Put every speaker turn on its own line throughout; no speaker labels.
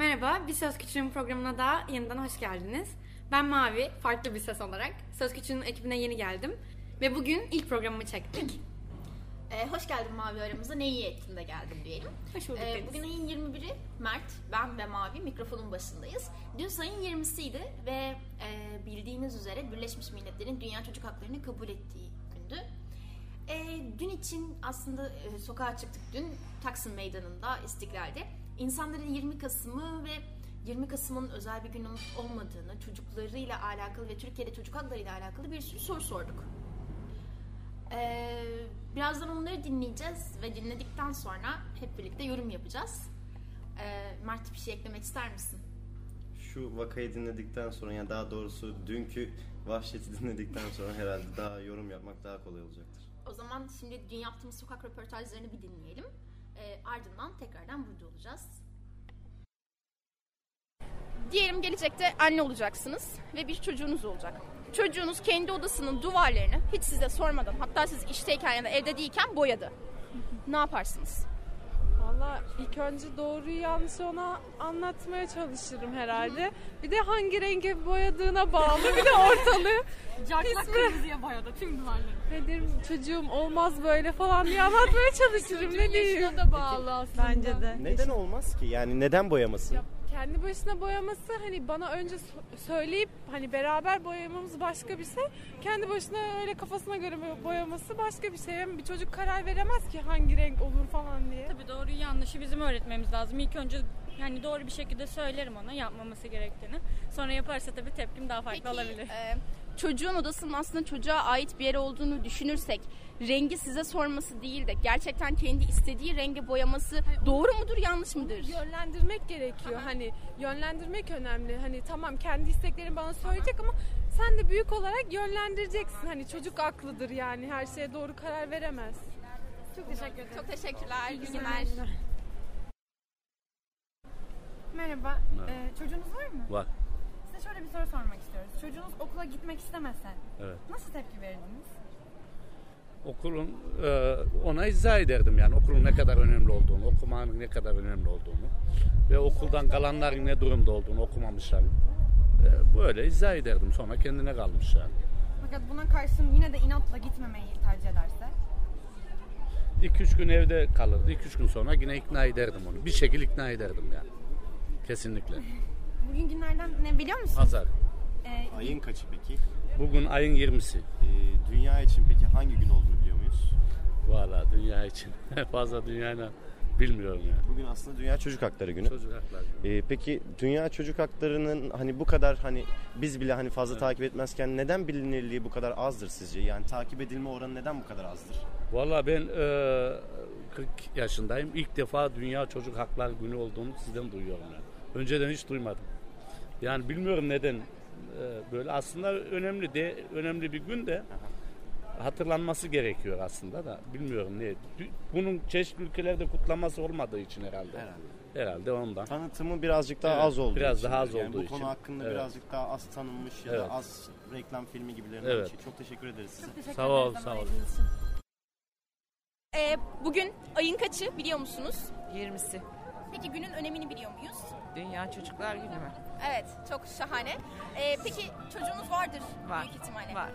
Merhaba, Bir Söz Küçüğün programına da yeniden hoş geldiniz. Ben Mavi, farklı bir ses olarak. Söz Küçüğün ekibine yeni geldim. Ve bugün ilk programımı çektik.
Ee, hoş geldin Mavi aramıza. Ne iyi ettin de geldin diyelim.
Hoş bulduk
Ee, bugün ayın 21'i Mert, ben ve Mavi mikrofonun başındayız. Dün sayın 20'siydi ve e, bildiğiniz üzere Birleşmiş Milletler'in Dünya Çocuk Haklarını kabul ettiği gündü. Ee, dün için aslında e, sokağa çıktık dün Taksim Meydanı'nda, İstiklal'de. İnsanların 20 Kasım'ı ve 20 Kasım'ın özel bir gün olmadığını, çocuklarıyla alakalı ve Türkiye'de çocuk haklarıyla alakalı bir sürü soru sorduk. Ee, birazdan onları dinleyeceğiz ve dinledikten sonra hep birlikte yorum yapacağız. Ee, Mert bir şey eklemek ister misin?
Şu vakayı dinledikten sonra yani daha doğrusu dünkü vahşeti dinledikten sonra herhalde daha yorum yapmak daha kolay olacaktır.
O zaman şimdi dün yaptığımız sokak röportajlarını bir dinleyelim. Ee, ardından tekrardan burada olacağız. Diyelim gelecekte anne olacaksınız ve bir çocuğunuz olacak. Çocuğunuz kendi odasının duvarlarını hiç size sormadan hatta siz işteyken ya da evde değilken boyadı. Ne yaparsınız?
Valla ilk önce doğruyu yanlışı ona anlatmaya çalışırım herhalde. Bir de hangi renge boyadığına bağlı bir de ortalığı.
Cartlak
Pis
kırmızıya boyadı tüm duvarları.
Ne derim çocuğum olmaz böyle falan diye anlatmaya çalışırım ne diyeyim.
da bağlı aslında.
Bence de.
Neden olmaz ki? Yani neden boyamasın?
Ya kendi başına boyaması hani bana önce söyleyip hani beraber boyamamız başka bir şey. Kendi başına öyle kafasına göre bo- boyaması başka bir şey. Hem bir çocuk karar veremez ki hangi renk olur falan diye.
Tabii doğruyu yanlışı bizim öğretmemiz lazım. İlk önce yani doğru bir şekilde söylerim ona yapmaması gerektiğini. Sonra yaparsa tabii tepkim daha farklı olabilir.
e, çocuğun odasının aslında çocuğa ait bir yer olduğunu düşünürsek rengi size sorması değil de gerçekten kendi istediği renge boyaması doğru mudur yanlış mıdır?
yönlendirmek gerekiyor. Hani yönlendirmek önemli. Hani tamam kendi isteklerini bana söyleyecek ama sen de büyük olarak yönlendireceksin. Hani çocuk aklıdır yani her şeye doğru karar veremez.
Çok teşekkür ederim.
Çok teşekkürler. İyi günler.
Merhaba, Ee, çocuğunuz var mı?
Var.
Size şöyle bir soru sormak istiyoruz. Çocuğunuz okula gitmek istemese
Evet.
nasıl tepki verirdiniz?
Okulun e, ona izah ederdim yani okulun ne kadar önemli olduğunu, okumanın ne kadar önemli olduğunu ve okuldan kalanların ne durumda olduğunu okumamışlar. E, böyle izah ederdim. Sonra kendine kalmış yani.
Fakat buna karşın yine de inatla gitmemeyi tercih ederse?
2-3 gün evde kalırdı. 2-3 gün sonra yine ikna ederdim onu. Bir şekilde ikna ederdim yani. Kesinlikle.
Bugün günlerden ne biliyor musunuz?
Pazar.
Ee,
Ayın kaçı peki?
Bugün ayın 20'si.
Ee, dünya için peki hangi gün olduğunu biliyor muyuz?
Valla dünya için. Fazla dünyayla bilmiyorum yani.
Bugün aslında Dünya Çocuk Hakları Günü.
Çocuk hakları.
Ee, peki Dünya Çocuk Hakları'nın hani bu kadar hani biz bile hani fazla takip etmezken neden bilinirliği bu kadar azdır sizce? Yani takip edilme oranı neden bu kadar azdır?
Valla ben e, 40 yaşındayım. İlk defa Dünya Çocuk Hakları Günü olduğunu sizden duyuyorum yani. Önceden hiç duymadım. Yani bilmiyorum neden e, böyle. Aslında önemli de önemli bir gün de hatırlanması gerekiyor aslında da bilmiyorum ne. Dü- Bunun çeşitli ülkelerde kutlaması olmadığı için herhalde.
Herhalde.
Herhalde ondan.
Tanıtımı birazcık daha
Evet,
az olduğu
biraz
için.
daha az
yani
olduğu
bu
için.
konu hakkında
Evet.
birazcık daha az tanınmış ya
Evet.
da az reklam filmi gibilerinden
Evet.
bir şey. Çok teşekkür ederiz size.
teşekkür
Sağ ol, sağ ol.
için.
Ee, bugün ayın kaçı biliyor musunuz?
20'si.
Peki günün önemini biliyor muyuz?
Dünya Çocuklar Günü mü?
Evet, çok şahane. Ee, peki çocuğunuz vardır
Var.
büyük ihtimalle.
Var.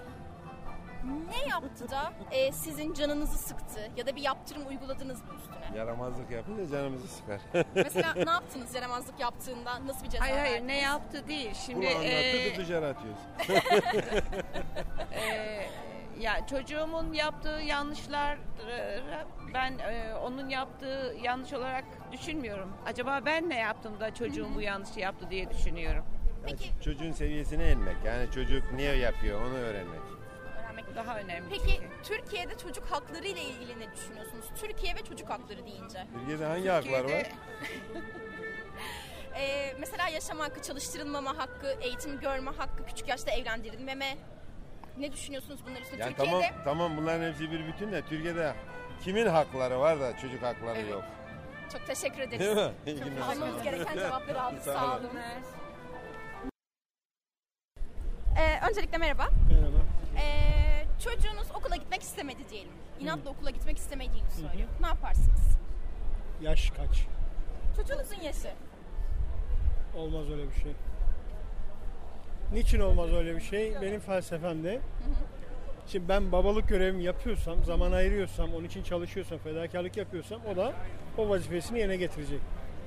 Ne yaptı da e, sizin canınızı sıktı ya da bir yaptırım uyguladınız mı üstüne?
Yaramazlık yapınca canımızı sıkar.
Mesela ne yaptınız yaramazlık yaptığında nasıl bir ceza
Hayır hayır
verdiniz?
ne yaptı değil. Şimdi
Bunu anlattı
e,
atıyoruz.
e, ya çocuğumun yaptığı yanlışlar ben e, onun yaptığı yanlış olarak düşünmüyorum. Acaba ben ne yaptım da çocuğum bu yanlışı yaptı diye düşünüyorum.
Peki,
Çocuğun seviyesine inmek. Yani çocuk niye yapıyor onu öğrenmek.
öğrenmek
Daha önemli.
Peki
çünkü.
Türkiye'de çocuk hakları ile ilgili ne düşünüyorsunuz? Türkiye ve çocuk hakları deyince.
Türkiye'de hangi haklar var?
Türkiye'de-
Ee, mesela yaşam hakkı, çalıştırılmama hakkı, eğitim görme hakkı, küçük yaşta evlendirilmeme. Ne düşünüyorsunuz bunlar üstüne?
Yani
Türkiye'de
tamam tamam bunların hepsi bir bütün de Türkiye'de kimin hakları var da çocuk hakları
Evet.
yok.
çok teşekkür ederiz.
Değil mi? İyi
Çok almamız gereken cevapları aldık.
Sağ
Sağ
olun.
Ee, öncelikle merhaba.
Merhaba.
Ee, çocuğunuz okula gitmek istemedi diyelim. İnatla okula gitmek istemediğini söylüyor. Ne yaparsınız?
Yaş kaç?
Çocuğunuzun yaşı.
Olmaz öyle bir şey. Niçin olmaz öyle bir şey? Benim felsefemde. Şimdi ben babalık görevimi yapıyorsam, zaman ayırıyorsam, onun için çalışıyorsam, fedakarlık yapıyorsam o da o vazifesini yerine getirecek.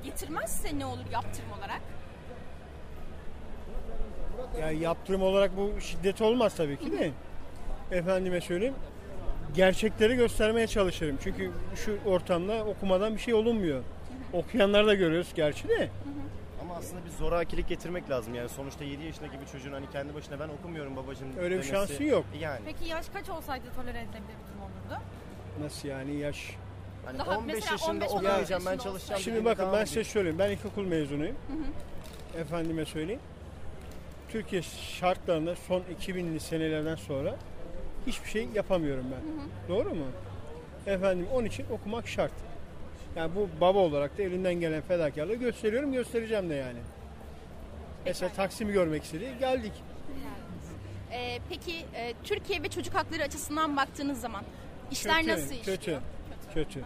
Getirmezse ne olur yaptırım olarak?
Yani yaptırım olarak bu şiddet olmaz tabii ki de. Efendime söyleyeyim. Gerçekleri göstermeye çalışırım. Çünkü şu ortamda okumadan bir şey olunmuyor. Okuyanları da görüyoruz gerçi de.
Ama aslında bir zorakilik getirmek lazım. Yani sonuçta 7 yaşındaki bir çocuğun hani kendi başına ben okumuyorum babacığım
Öyle bir
demesi-
şansı yok.
Yani.
Peki yaş kaç olsaydı tolere edilebilir bir durum olurdu?
Nasıl yani yaş?
Hani
Daha
15
mesela
yaşında
15-16
okumayacağım ben
yaşında
çalışacağım.
Şimdi
dediğinde
bakın
tamam
ben size söyleyeyim. Ben ilkokul mezunuyum. Efendime söyleyeyim. Türkiye şartlarında son 2000'li senelerden sonra hiçbir şey yapamıyorum ben. Doğru mu? Efendim onun için okumak şart. Yani bu baba olarak da elinden gelen fedakarlığı gösteriyorum, göstereceğim de yani. Mesela Taksim'i görmek istedi, geldik.
Ee, peki e, Türkiye ve çocuk hakları açısından baktığınız zaman işler
Kötü,
nasıl işliyor?
kötü. Kötü.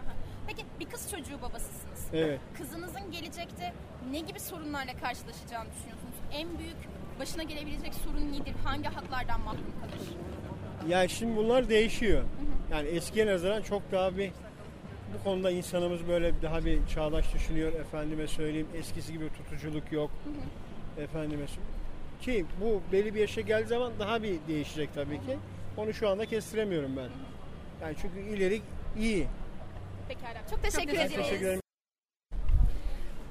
Peki bir kız çocuğu babasısınız.
Evet.
Kızınızın gelecekte ne gibi sorunlarla karşılaşacağını düşünüyorsunuz? En büyük başına gelebilecek sorun nedir? Hangi haklardan mahrum kalır?
Yani şimdi bunlar değişiyor. Yani eskiye nazaran çok daha bir bu konuda insanımız böyle daha bir çağdaş düşünüyor. Efendime söyleyeyim eskisi gibi tutuculuk yok. Efendime söyleyeyim. Ki bu belli bir yaşa geldiği zaman daha bir değişecek tabii ki. Onu şu anda kestiremiyorum ben. Yani çünkü ileri iyi.
Pekala. Çok teşekkür
Ben
ederiz.
teşekkür ederim.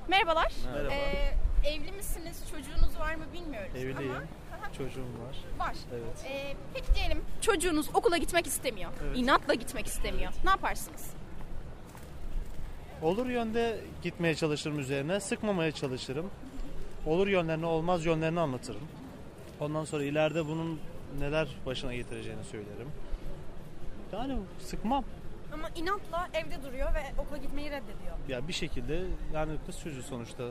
Merhabalar.
Merhaba.
Ee, evli misiniz? Çocuğunuz var mı bilmiyoruz
Evliyim.
ama
Çocuğum var.
var.
Evet.
Ee, peki diyelim çocuğunuz okula gitmek istemiyor.
Evet.
İnatla gitmek istemiyor. Ne yaparsınız?
Olur yönde gitmeye çalışırım üzerine. Sıkmamaya çalışırım. Olur yönlerini olmaz yönlerini anlatırım. Ondan sonra ileride bunun neler başına getireceğini söylerim. Yani sıkmam.
Ama inatla evde duruyor ve okula gitmeyi reddediyor.
Ya bir şekilde yani kız çocuğu sonuçta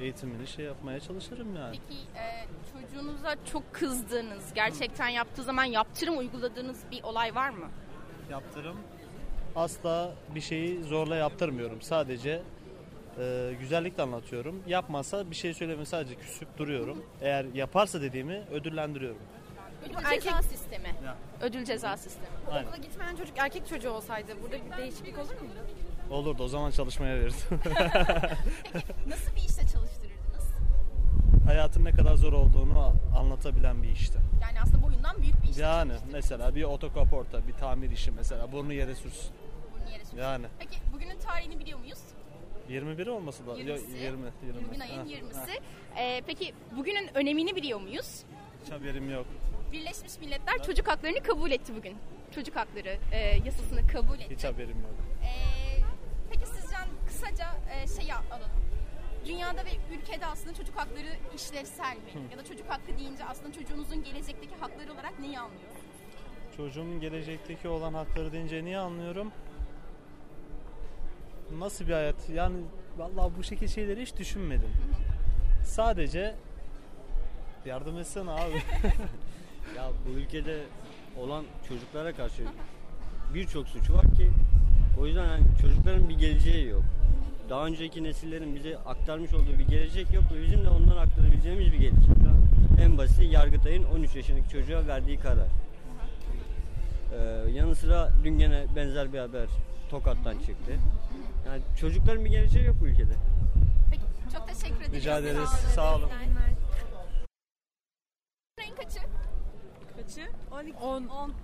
eğitimini şey yapmaya çalışırım yani.
Peki e, çocuğunuza çok kızdığınız, gerçekten yaptığı zaman yaptırım uyguladığınız bir olay var mı?
Yaptırım. Asla bir şeyi zorla yaptırmıyorum. Sadece e, güzellikle anlatıyorum. Yapmazsa bir şey söyleme sadece küsüp duruyorum. Eğer yaparsa dediğimi ödüllendiriyorum.
Ödül
Erkek-
ceza sistemi.
Ya.
Ödül ceza sistemi.
Aynen.
Okula gitmeyen çocuk erkek çocuğu olsaydı burada bir değişiklik olur muydu?
Olurdu o zaman çalışmaya verirdim.
Nasıl bir işte çalıştırırdınız?
Hayatın ne kadar zor olduğunu anlatabilen bir işte.
Yani aslında boyundan büyük bir iş.
Yani mesela bir otokaporta, bir tamir işi mesela burnu yere sürsün.
Sürüyor.
Yani
Peki bugünün tarihini biliyor muyuz?
21 olması da
20'si.
20 20.
Bugün ayın
Ha,
20'si. Ee, peki bugünün önemini biliyor muyuz?
Hiç haberim yok.
Birleşmiş Milletler çocuk haklarını kabul etti bugün. Çocuk hakları e, yasasını kabul etti.
Hiç haberim yok.
Ee, peki sizden kısaca e, şeyi alalım. Dünyada ve ülkede aslında çocuk hakları işlevsel mi? Ya da çocuk hakkı deyince aslında çocuğunuzun gelecekteki hakları olarak neyi anlıyorsunuz?
Çocuğumun gelecekteki olan hakları deyince niye anlıyorum? Nasıl bir hayat? Yani vallahi bu şekilde şeyleri hiç düşünmedim. Sadece yardım etsene abi.
Ya bu ülkede olan çocuklara karşı birçok suç var ki o yüzden yani çocukların bir geleceği yok. Daha önceki nesillerin bize aktarmış olduğu bir gelecek yok ve bizim de ondan aktarabileceğimiz bir gelecek. En basiti Yargıtay'ın 13 yaşındaki çocuğa verdiği karar. Ee, yanı sıra dün gene benzer bir haber Tokat'tan çıktı. Yani çocukların bir geleceği yok bu ülkede.
Peki çok teşekkür ederiz.
Rica ederiz. Sağ olun.
Ayın kaçı?
Kaçı?
12,
10.
10,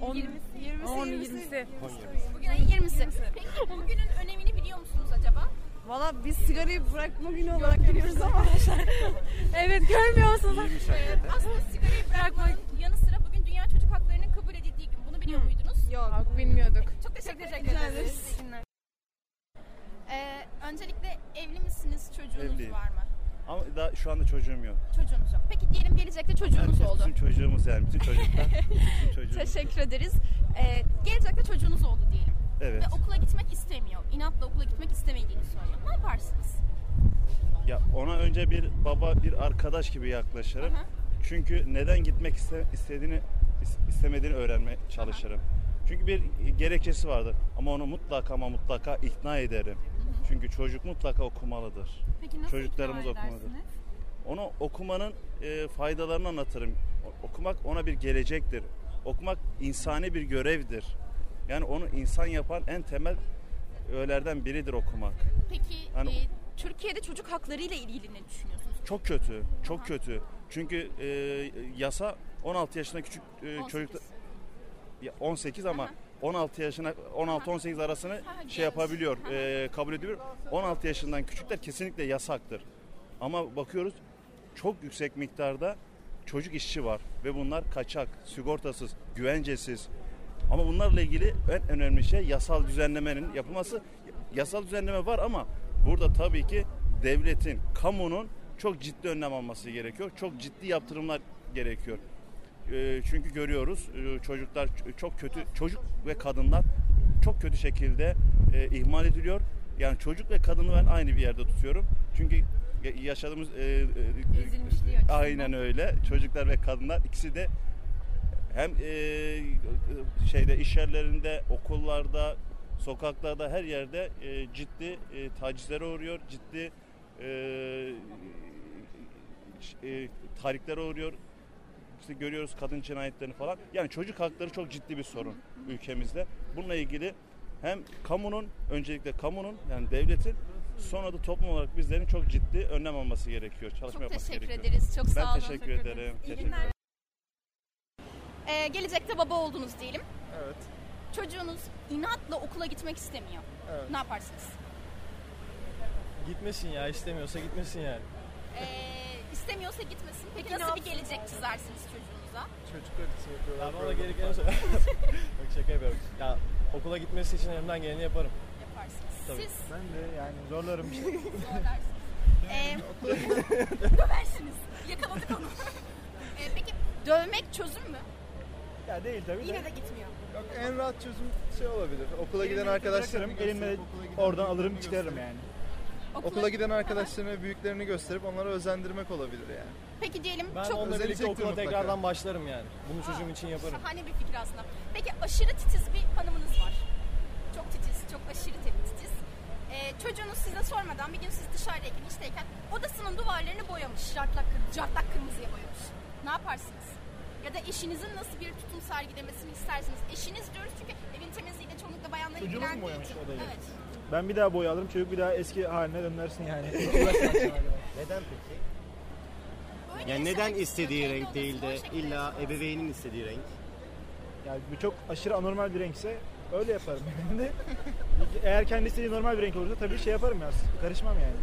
10,
20, 20,
10, 20'si.
Bugün ayın 20'si. Peki bugünün önemini biliyor musunuz acaba?
Valla biz sigarayı bırakma günü olarak biliyoruz ama.
Evet görmüyor musunuz?
Ee, aslında sigarayı bırakmanın yanı sıra bugün Dünya Çocuk Hakları'nın kabul edildiği gün. Bunu biliyor muydunuz?
Yok.
Bilmiyorduk.
Çok teşekkür
Rica
ederiz. Ee, öncelikle evli misiniz? Çocuğunuz
Evliyim.
var mı?
Ama daha şu anda çocuğum yok.
Çocuğunuz yok. Peki diyelim gelecekte çocuğunuz
Herkes
oldu.
Bizim çocuğumuz yani bütün çocuklar. bizim çocuğumuz.
Teşekkür ederiz. Ee, gelecekte çocuğunuz oldu diyelim.
Evet.
Ve okula gitmek istemiyor. İnatla okula gitmek istemediğini söylüyor. Ne yaparsınız?
Ya ona önce bir baba, bir arkadaş gibi yaklaşırım.
Aha.
Çünkü neden gitmek iste, istediğini is- istemediğini öğrenmeye çalışırım. Çünkü bir gerekçesi vardır ama onu mutlaka ama mutlaka ikna ederim. Çünkü çocuk mutlaka okumalıdır.
Peki nasıl
Çocuklarımız
ikna
okumalıdır.
edersiniz?
Ona okumanın e, faydalarını anlatırım. O- Okumak ona bir gelecektir. Okumak insani bir görevdir. Yani onu insan yapan en temel öğelerden biridir okumak.
Peki
Hani-
e, Türkiye'de çocuk hakları ile ilgili ne düşünüyorsunuz?
Çok kötü, çok kötü. Çünkü e, yasa 16 yaşında küçük e,
18.
çocuklar ya 18 ama 16 yaşına 16-18 arasını şey yapabiliyor, e, kabul ediyor. 16 yaşından küçükler kesinlikle yasaktır. Ama bakıyoruz çok yüksek miktarda çocuk işçi var ve bunlar kaçak, sigortasız, güvencesiz. Ama bunlarla ilgili en önemli şey yasal düzenlemenin yapılması. Yasal düzenleme var ama burada tabii ki devletin, kamunun çok ciddi önlem alması gerekiyor. Çok ciddi yaptırımlar gerekiyor. E, çünkü görüyoruz e, çocuklar çok kötü, çocuk ve kadınlar çok kötü şekilde e, ihmal ediliyor. Yani çocuk ve kadını ben aynı bir yerde tutuyorum. Çünkü ya- yaşadığımız e, aynen öyle. Çocuklar ve kadınlar ikisi de hem e, şeyde iş yerlerinde, okullarda, sokaklarda her yerde e, ciddi e, tacizlere uğruyor, ciddi e, e, uğruyor. İşte görüyoruz kadın cinayetlerini falan. Yani çocuk hakları çok ciddi bir sorun ülkemizde. Bununla ilgili hem kamunun öncelikle kamunun yani devletin sonra da toplum olarak bizlerin çok ciddi önlem alması gerekiyor. Çalışma
Çok
yapması
teşekkür
gerekiyor.
ederiz. Çok
ben
sağ olun.
teşekkür ederim.
İyi
Teşekkür
günler. Ee, gelecekte baba oldunuz diyelim.
Evet.
Çocuğunuz inatla okula gitmek istemiyor.
Evet.
Ne yaparsınız?
Gitmesin ya istemiyorsa gitmesin yani.
Ee, istemiyorsa gitmesin. Peki nasıl bir gelecek çizersiniz çocuğunuza?
Çocuklar için yapıyorlar. Ben ona gerekeni söyle. Yok şaka yapıyorum. Ya okula gitmesi için elimden geleni yaparım.
Yaparsınız.
Tabii.
Siz
Ben de yani zorlarım işte.
zorlarsınız. Ee, döversiniz. Yakaladık onu. Ee, peki dövmek çözüm mü?
ya değil tabii de.
Yine de gitmiyor.
Yok, en rahat çözüm şey olabilir. Okula giden arkadaşlarım elimle oradan alırım çıkarırım yani.
Okula-
Okula giden arkadaşlarına büyüklerini gösterip onlara özendirmek olabilir yani.
Peki diyelim
Ben
çok
onunla birlikte okula
mutlaka.
tekrardan başlarım yani. Bunu çocuğum için yaparım.
Şahane bir fikir aslında. Peki aşırı titiz bir hanımınız var. Çok titiz, çok aşırı titiz. Ee, çocuğunuz size sormadan bir gün siz dışarıdayken, işteyken odasının duvarlarını boyamış. Cartlak, kır- cartlak kırmızıya boyamış. Ne yaparsınız? Ya da eşinizin nasıl bir tutum sergilemesini istersiniz? Eşiniz diyoruz çünkü evin temizliğiyle çoğunlukla bayanlar
Çocuğumuz mu
ilgilendiği
boyamış
için.
odayı?
Evet.
Ben bir daha boya alırım çocuk bir daha eski haline dönlersin yani.
Neden peki? Yani neden istediği renk değil de illa ebeveynin istediği renk?
yani bu çok aşırı anormal bir renkse öyle yaparım yani. Eğer kendi istediği normal bir renk olursa tabii şey yaparım ya. Karışmam yani.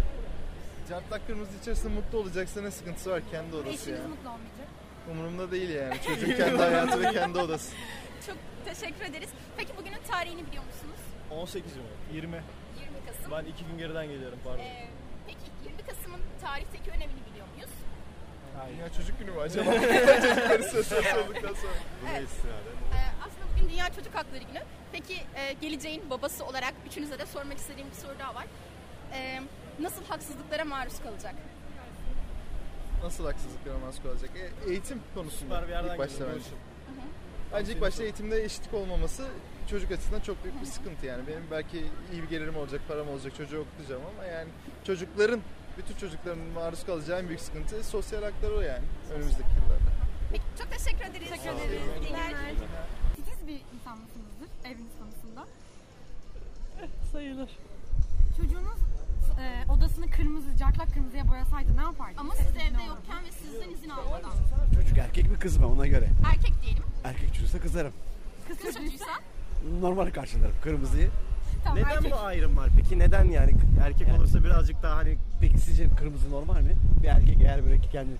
Cartlak kırmızı içerisinde mutlu olacaksa ne sıkıntısı var kendi odası
Eşiniz
ya.
mutlu olmayacak.
Umurumda değil yani. Çocuğun kendi hayatı ve kendi odası.
Çok teşekkür ederiz. Peki bugünün tarihini biliyor musunuz?
18 mi?
20.
20 Kasım.
Ben iki gün geriden geliyorum pardon.
Ee, peki 20 Kasım'ın tarihteki önemini biliyor muyuz?
Dünya Çocuk Günü mü acaba? Çocukları olduktan sonra.
Evet. Ee, aslında bugün Dünya Çocuk Hakları Günü. Peki e, geleceğin babası olarak üçünüze de sormak istediğim bir soru daha var. Ee, nasıl haksızlıklara maruz kalacak?
Nasıl haksızlıklara maruz kalacak? E, eğitim konusunda
Süper bir yerden
ilk başta bence. Bence ilk başta eğitimde eşitlik olmaması çocuk açısından çok büyük bir sıkıntı yani. Benim belki iyi bir gelirim olacak, param olacak, çocuğu okutacağım ama yani çocukların, bütün çocukların maruz kalacağı en büyük sıkıntı sosyal hakları o yani önümüzdeki yıllarda.
Peki çok teşekkür ederiz. Teşekkür
ederiz.
İyi günler.
Titiz bir insan mısınızdır eviniz konusunda?
Sayılır.
Çocuğunuz e, odasını kırmızı, cartlak kırmızıya boyasaydı ne yapardınız?
Ama siz evde
olurdu?
yokken ve sizden izin almadan.
Çocuk erkek mi kız mı ona göre.
Erkek diyelim.
Erkek çocuksa kızarım.
Kız çocuğuysa
Normal karşılarım kırmızıyı.
tamam
Neden
erkek.
bu ayrım var peki? Neden yani erkek olursa birazcık daha hani
Peki sizce kırmızı normal mi? Bir erkek eğer böyle ki kendi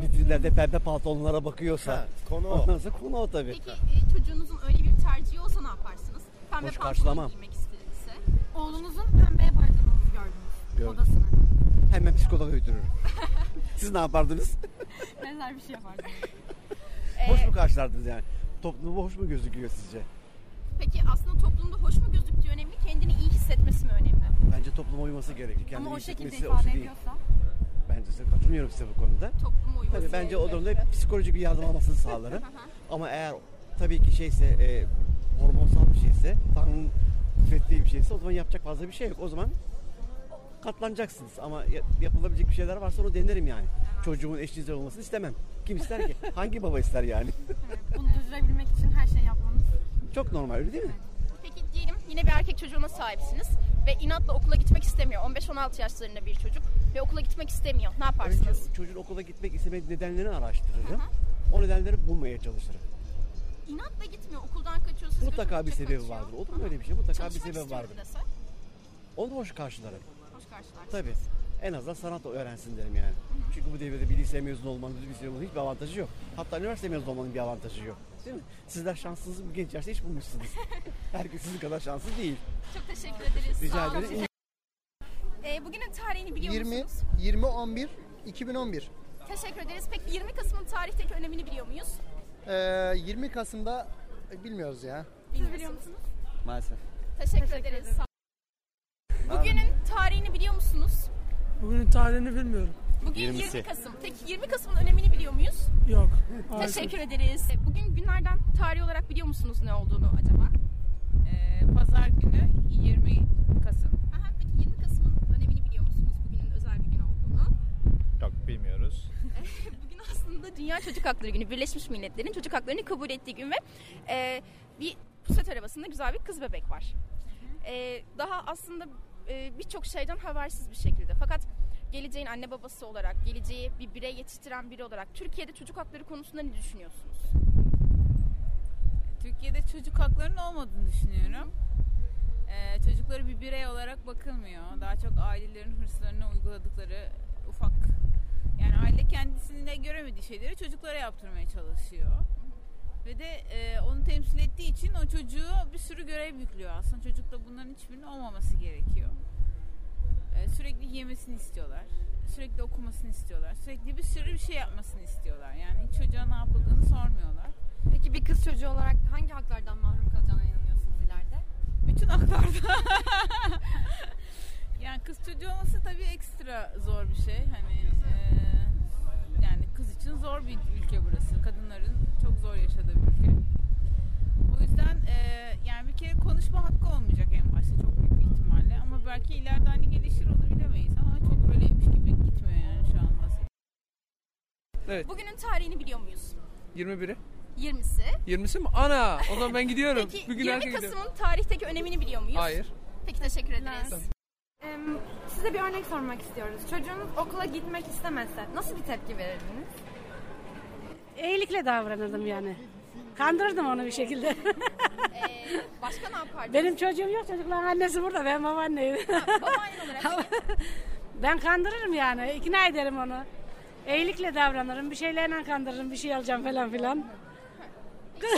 vitrinlerde pembe pantolonlara bakıyorsa.
Ha, konu o.
Ondan sonra konu o tabii.
Peki e, çocuğunuzun öyle bir tercihi olsa ne yaparsınız? Pembe
Hoş
pantolon
karşılamam.
giymek istediyse.
Oğlunuzun pembeye boyadığınızı gördünüz.
Gördüm.
Odasını.
Hemen psikologa götürürüm. Siz ne yapardınız?
Benzer bir şey yapardınız.
hoş mu karşılardınız yani? Toplumda hoş mu gözüküyor sizce?
Peki aslında toplumda hoş mu gözüktüğü önemli, kendini iyi hissetmesi mi önemli?
Bence topluma uyması gerekir. Kendini
Ama o şekilde
hissetmesi
ifade
şey değil.
ediyorsa.
Bence size katılmıyorum size bu konuda.
Topluma uyması
Tabii bence o durumda psikolojik bir yardım almasını sağlarım. Ama eğer tabii ki şeyse e, hormonsal bir şeyse, Tanrı'nın ürettiği bir şeyse o zaman yapacak fazla bir şey yok. O zaman katlanacaksınız. Ama ya- yapılabilecek bir şeyler varsa onu denerim yani. Çocuğumun eşcinsel olmasını istemem. Kim ister ki? Hangi baba ister yani?
Bunu düzelebilmek için her şeyi yapmanız.
Çok normal öyle değil mi?
Peki diyelim yine bir erkek çocuğuna sahipsiniz ve inatla okula gitmek istemiyor. 15-16 yaşlarında bir çocuk ve okula gitmek istemiyor. Ne yaparsınız?
Önce çocuğun okula gitmek istemediği nedenlerini araştırırım. O nedenleri bulmaya çalışırım.
İnatla gitmiyor. Okuldan kaçıyor. Siz
Mutlaka bir
götürüp
sebebi
kaçıyor.
vardır. Olur mu öyle bir şey? Mutlaka bir
Çalışmak
sebebi
istiyorum
vardır.
dese.
Onu hoş karşılarım.
Hoş karşılarsınız.
Tabii. En azından sanat öğrensin derim yani. Çünkü bu devirde bir lise mezunu olmanın, bir lise olmanın hiçbir avantajı yok. Hatta üniversite mezunu olmanın bir avantajı yok. Değil mi? Sizler şanssızı bu genç yaşta hiç bulmuşsunuz. Herkes sizin kadar şanslı değil.
Çok teşekkür ederiz.
Rica
Sağ olun.
ederim.
Ee, bugünün tarihini biliyor
20
musunuz?
20 11 2011.
Teşekkür ederiz. Peki 20 Kasım'ın tarihteki önemini biliyor muyuz?
Ee, 20 Kasım'da e, bilmiyoruz ya.
Siz biliyor musunuz?
Maalesef.
Teşekkür, ederiz. Sağ Bugünün tarihini biliyor musunuz?
Bugünün tarihini bilmiyorum.
Bugün
20'si.
20 Kasım. Peki 20 Kasım'ın önemini biliyor muyuz?
Yok. maalesef.
Teşekkür ederiz. E, Bugün günlerden tarih olarak biliyor musunuz ne olduğunu acaba?
Pazar günü 20 Kasım.
Aha, peki 20 Kasım'ın önemini biliyor musunuz? Bugünün özel bir gün olduğunu.
Yok bilmiyoruz.
Bugün aslında Dünya Çocuk Hakları Günü. Birleşmiş Milletler'in çocuk haklarını kabul ettiği gün ve e, bir puset arabasında güzel bir kız bebek var. E, daha aslında e, birçok şeyden habersiz bir şekilde. Fakat geleceğin anne babası olarak, geleceği bir birey yetiştiren biri olarak Türkiye'de çocuk hakları konusunda ne düşünüyorsunuz?
Türkiye'de çocuk haklarının olmadığını düşünüyorum. Ee, çocukları bir birey olarak bakılmıyor. Daha çok ailelerin hırslarına uyguladıkları ufak yani aile kendisine göremediği şeyleri çocuklara yaptırmaya çalışıyor. Ve de e, onu temsil ettiği için o çocuğu bir sürü görev yüklüyor. Aslında çocukta bunların hiçbirinin olmaması gerekiyor. E, sürekli yemesini istiyorlar. Sürekli okumasını istiyorlar. Sürekli bir sürü bir şey yapmasını istiyorlar. Yani hiç çocuğa ne yapıldığını sormuyorlar.
Peki bir kız çocuğu olarak hangi haklardan mahrum kalacağına inanıyorsunuz ileride?
Bütün haklarda. yani kız çocuğu olması tabii ekstra zor bir şey. Hani kız için zor bir ülke burası. Kadınların çok zor yaşadığı bir ülke. O yüzden eee, yani bir kere konuşma hakkı olmayacak en başta çok büyük bir ihtimalle. Ama belki ileride hani gelişir onu bilemeyiz ama çok öyleymiş gibi gitmiyor yani şu an vaziyet.
Evet.
Bugünün tarihini biliyor muyuz?
21'i.
20'si.
20'si mi? Ana! O zaman ben gidiyorum.
Peki
Bugün
20
erken gidiyorum.
Kasım'ın tarihteki önemini biliyor muyuz?
Hayır.
Peki teşekkür ederiz.
Em, size bir örnek sormak istiyoruz. Çocuğunuz okula gitmek istemezse nasıl bir tepki verirdiniz?
İyilikle davranırdım yani. Kandırırdım onu bir şekilde.
Ee, başka ne yapardınız?
Benim çocuğum yok çocukların annesi burada ben babaanneyim.
Babaannen olarak
ben kandırırım yani ikna ederim onu. İyilikle davranırım bir şeylerle kandırırım bir şey alacağım falan filan.
ne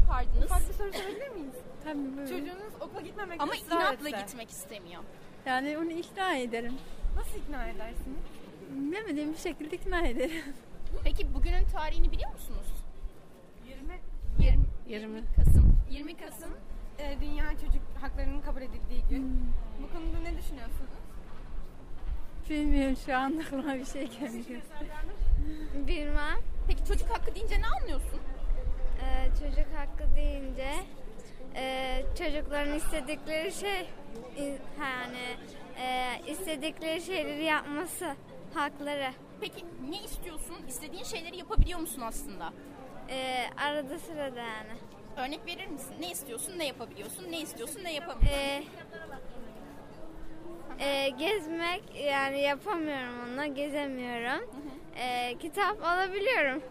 yapardınız?
Ufak bir soru sorabilir miyiz?
Tabii.
Çocuğunuz okula gitmemek
Ama
ısrar
inatla
etse,
gitmek istemiyor.
Yani onu ikna ederim.
Nasıl ikna edersiniz?
Ne bileyim bir şekilde ikna ederim.
Peki bugünün tarihini biliyor musunuz?
20
20,
20.
Kasım. 20 Kasım.
e, Dünya Çocuk Haklarının kabul edildiği gün. Bu konuda ne düşünüyorsunuz?
Bilmiyorum şu anda aklıma bir şey gelmiyor.
Bilmem.
Peki çocuk hakkı deyince ne anlıyorsun?
Ee, çocuk hakkı deyince e, çocukların istedikleri şey yani e, istedikleri şeyleri yapması hakları.
Peki ne istiyorsun? İstediğin şeyleri yapabiliyor musun aslında?
Ee, arada sırada yani.
Örnek verir misin? Ne istiyorsun, ne yapabiliyorsun? Ne istiyorsun, ne yapamıyorsun?
Ee, e, gezmek yani yapamıyorum onunla gezemiyorum. Ee, kitap alabiliyorum.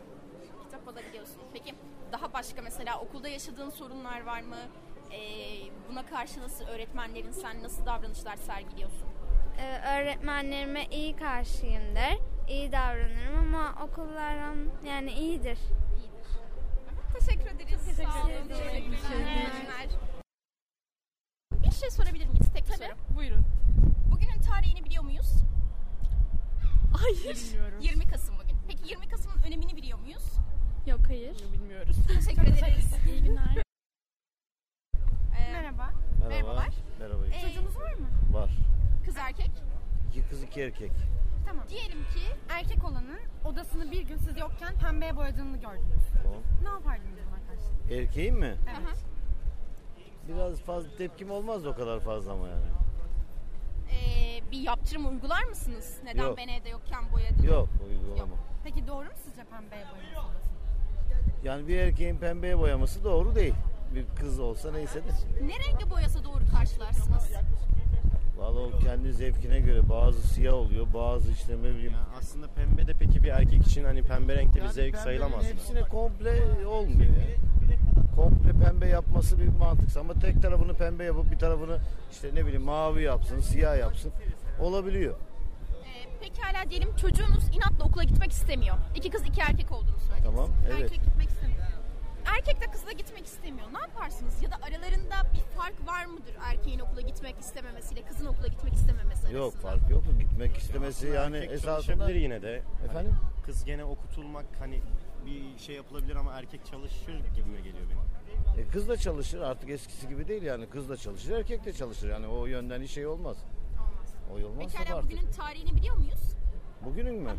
Kitap alabiliyorsun. Peki daha başka mesela okulda yaşadığın sorunlar var mı? Ee, buna karşı nasıl öğretmenlerin sen nasıl davranışlar sergiliyorsun?
Ee, öğretmenlerime iyi karşıyımdır. İyi davranırım ama okullarım yani iyidir.
Teşekkür ederiz.
teşekkür
Sağ olun.
ederim.
Teşekkürler. Bir şey sorabilir miyiz? Tek soru.
Buyurun.
Bugünün tarihini biliyor muyuz?
Hayır. Bilmiyorum.
20 Kasım bugün. Peki 20 Kasım'ın önemini biliyor muyuz?
Yok hayır.
Bilmiyoruz. Teşekkür ederiz.
İyi günler.
Merhaba.
Merhaba.
Merhabalar.
Merhaba.
Ee, Çocuğunuz var mı?
Var.
Kız erkek?
İki kız iki erkek.
Tamam. Diyelim ki erkek olanın odasını bir gün siz yokken pembeye boyadığını gördünüz.
Tamam.
Ne yapardınız buna karşı?
Erkeğin mi?
Evet.
Biraz fazla tepkim olmaz o kadar fazla ama yani.
Ee,
bir yaptırım uygular mısınız? Neden
Yok.
ben evde yokken boyadın?
Yok uygulamam.
Peki doğru mu sizce pembeye boyaması?
Yani bir erkeğin pembeye boyaması doğru değil. Bir kız olsa neyse de.
Ne rengi boyasa doğru karşılarsınız?
Vallahi o kendi zevkine göre bazı siyah oluyor, bazı işte ne bileyim.
aslında pembe de peki bir erkek için hani pembe renkte bir zevk sayılamaz mı?
Hepsine komple olmuyor ya. Komple pembe yapması bir mantık. Ama tek tarafını pembe yapıp bir tarafını işte ne bileyim mavi yapsın, siyah yapsın. Olabiliyor.
Pekala diyelim çocuğunuz inatla okula gitmek istemiyor. İki kız iki erkek olduğunu söylediniz.
Tamam, evet.
Erkek gitmek istemiyor. Erkek de kızla gitmek istemiyor. Ne yaparsınız? Ya da aralarında bir fark var mıdır erkeğin okula gitmek istememesiyle kızın okula gitmek istememesi arasında?
Yok fark yok. Gitmek istemesi yani
Erkek
esasında.
yine de.
Efendim?
Hani kız gene okutulmak hani bir şey yapılabilir ama erkek çalışır gibime geliyor benim.
E kız da çalışır artık eskisi gibi değil yani kız da çalışır erkek de çalışır yani o yönden hiç şey olmaz. O olmazsa
Pekala
artık.
bugünün tarihini biliyor muyuz?
Bugünün mü?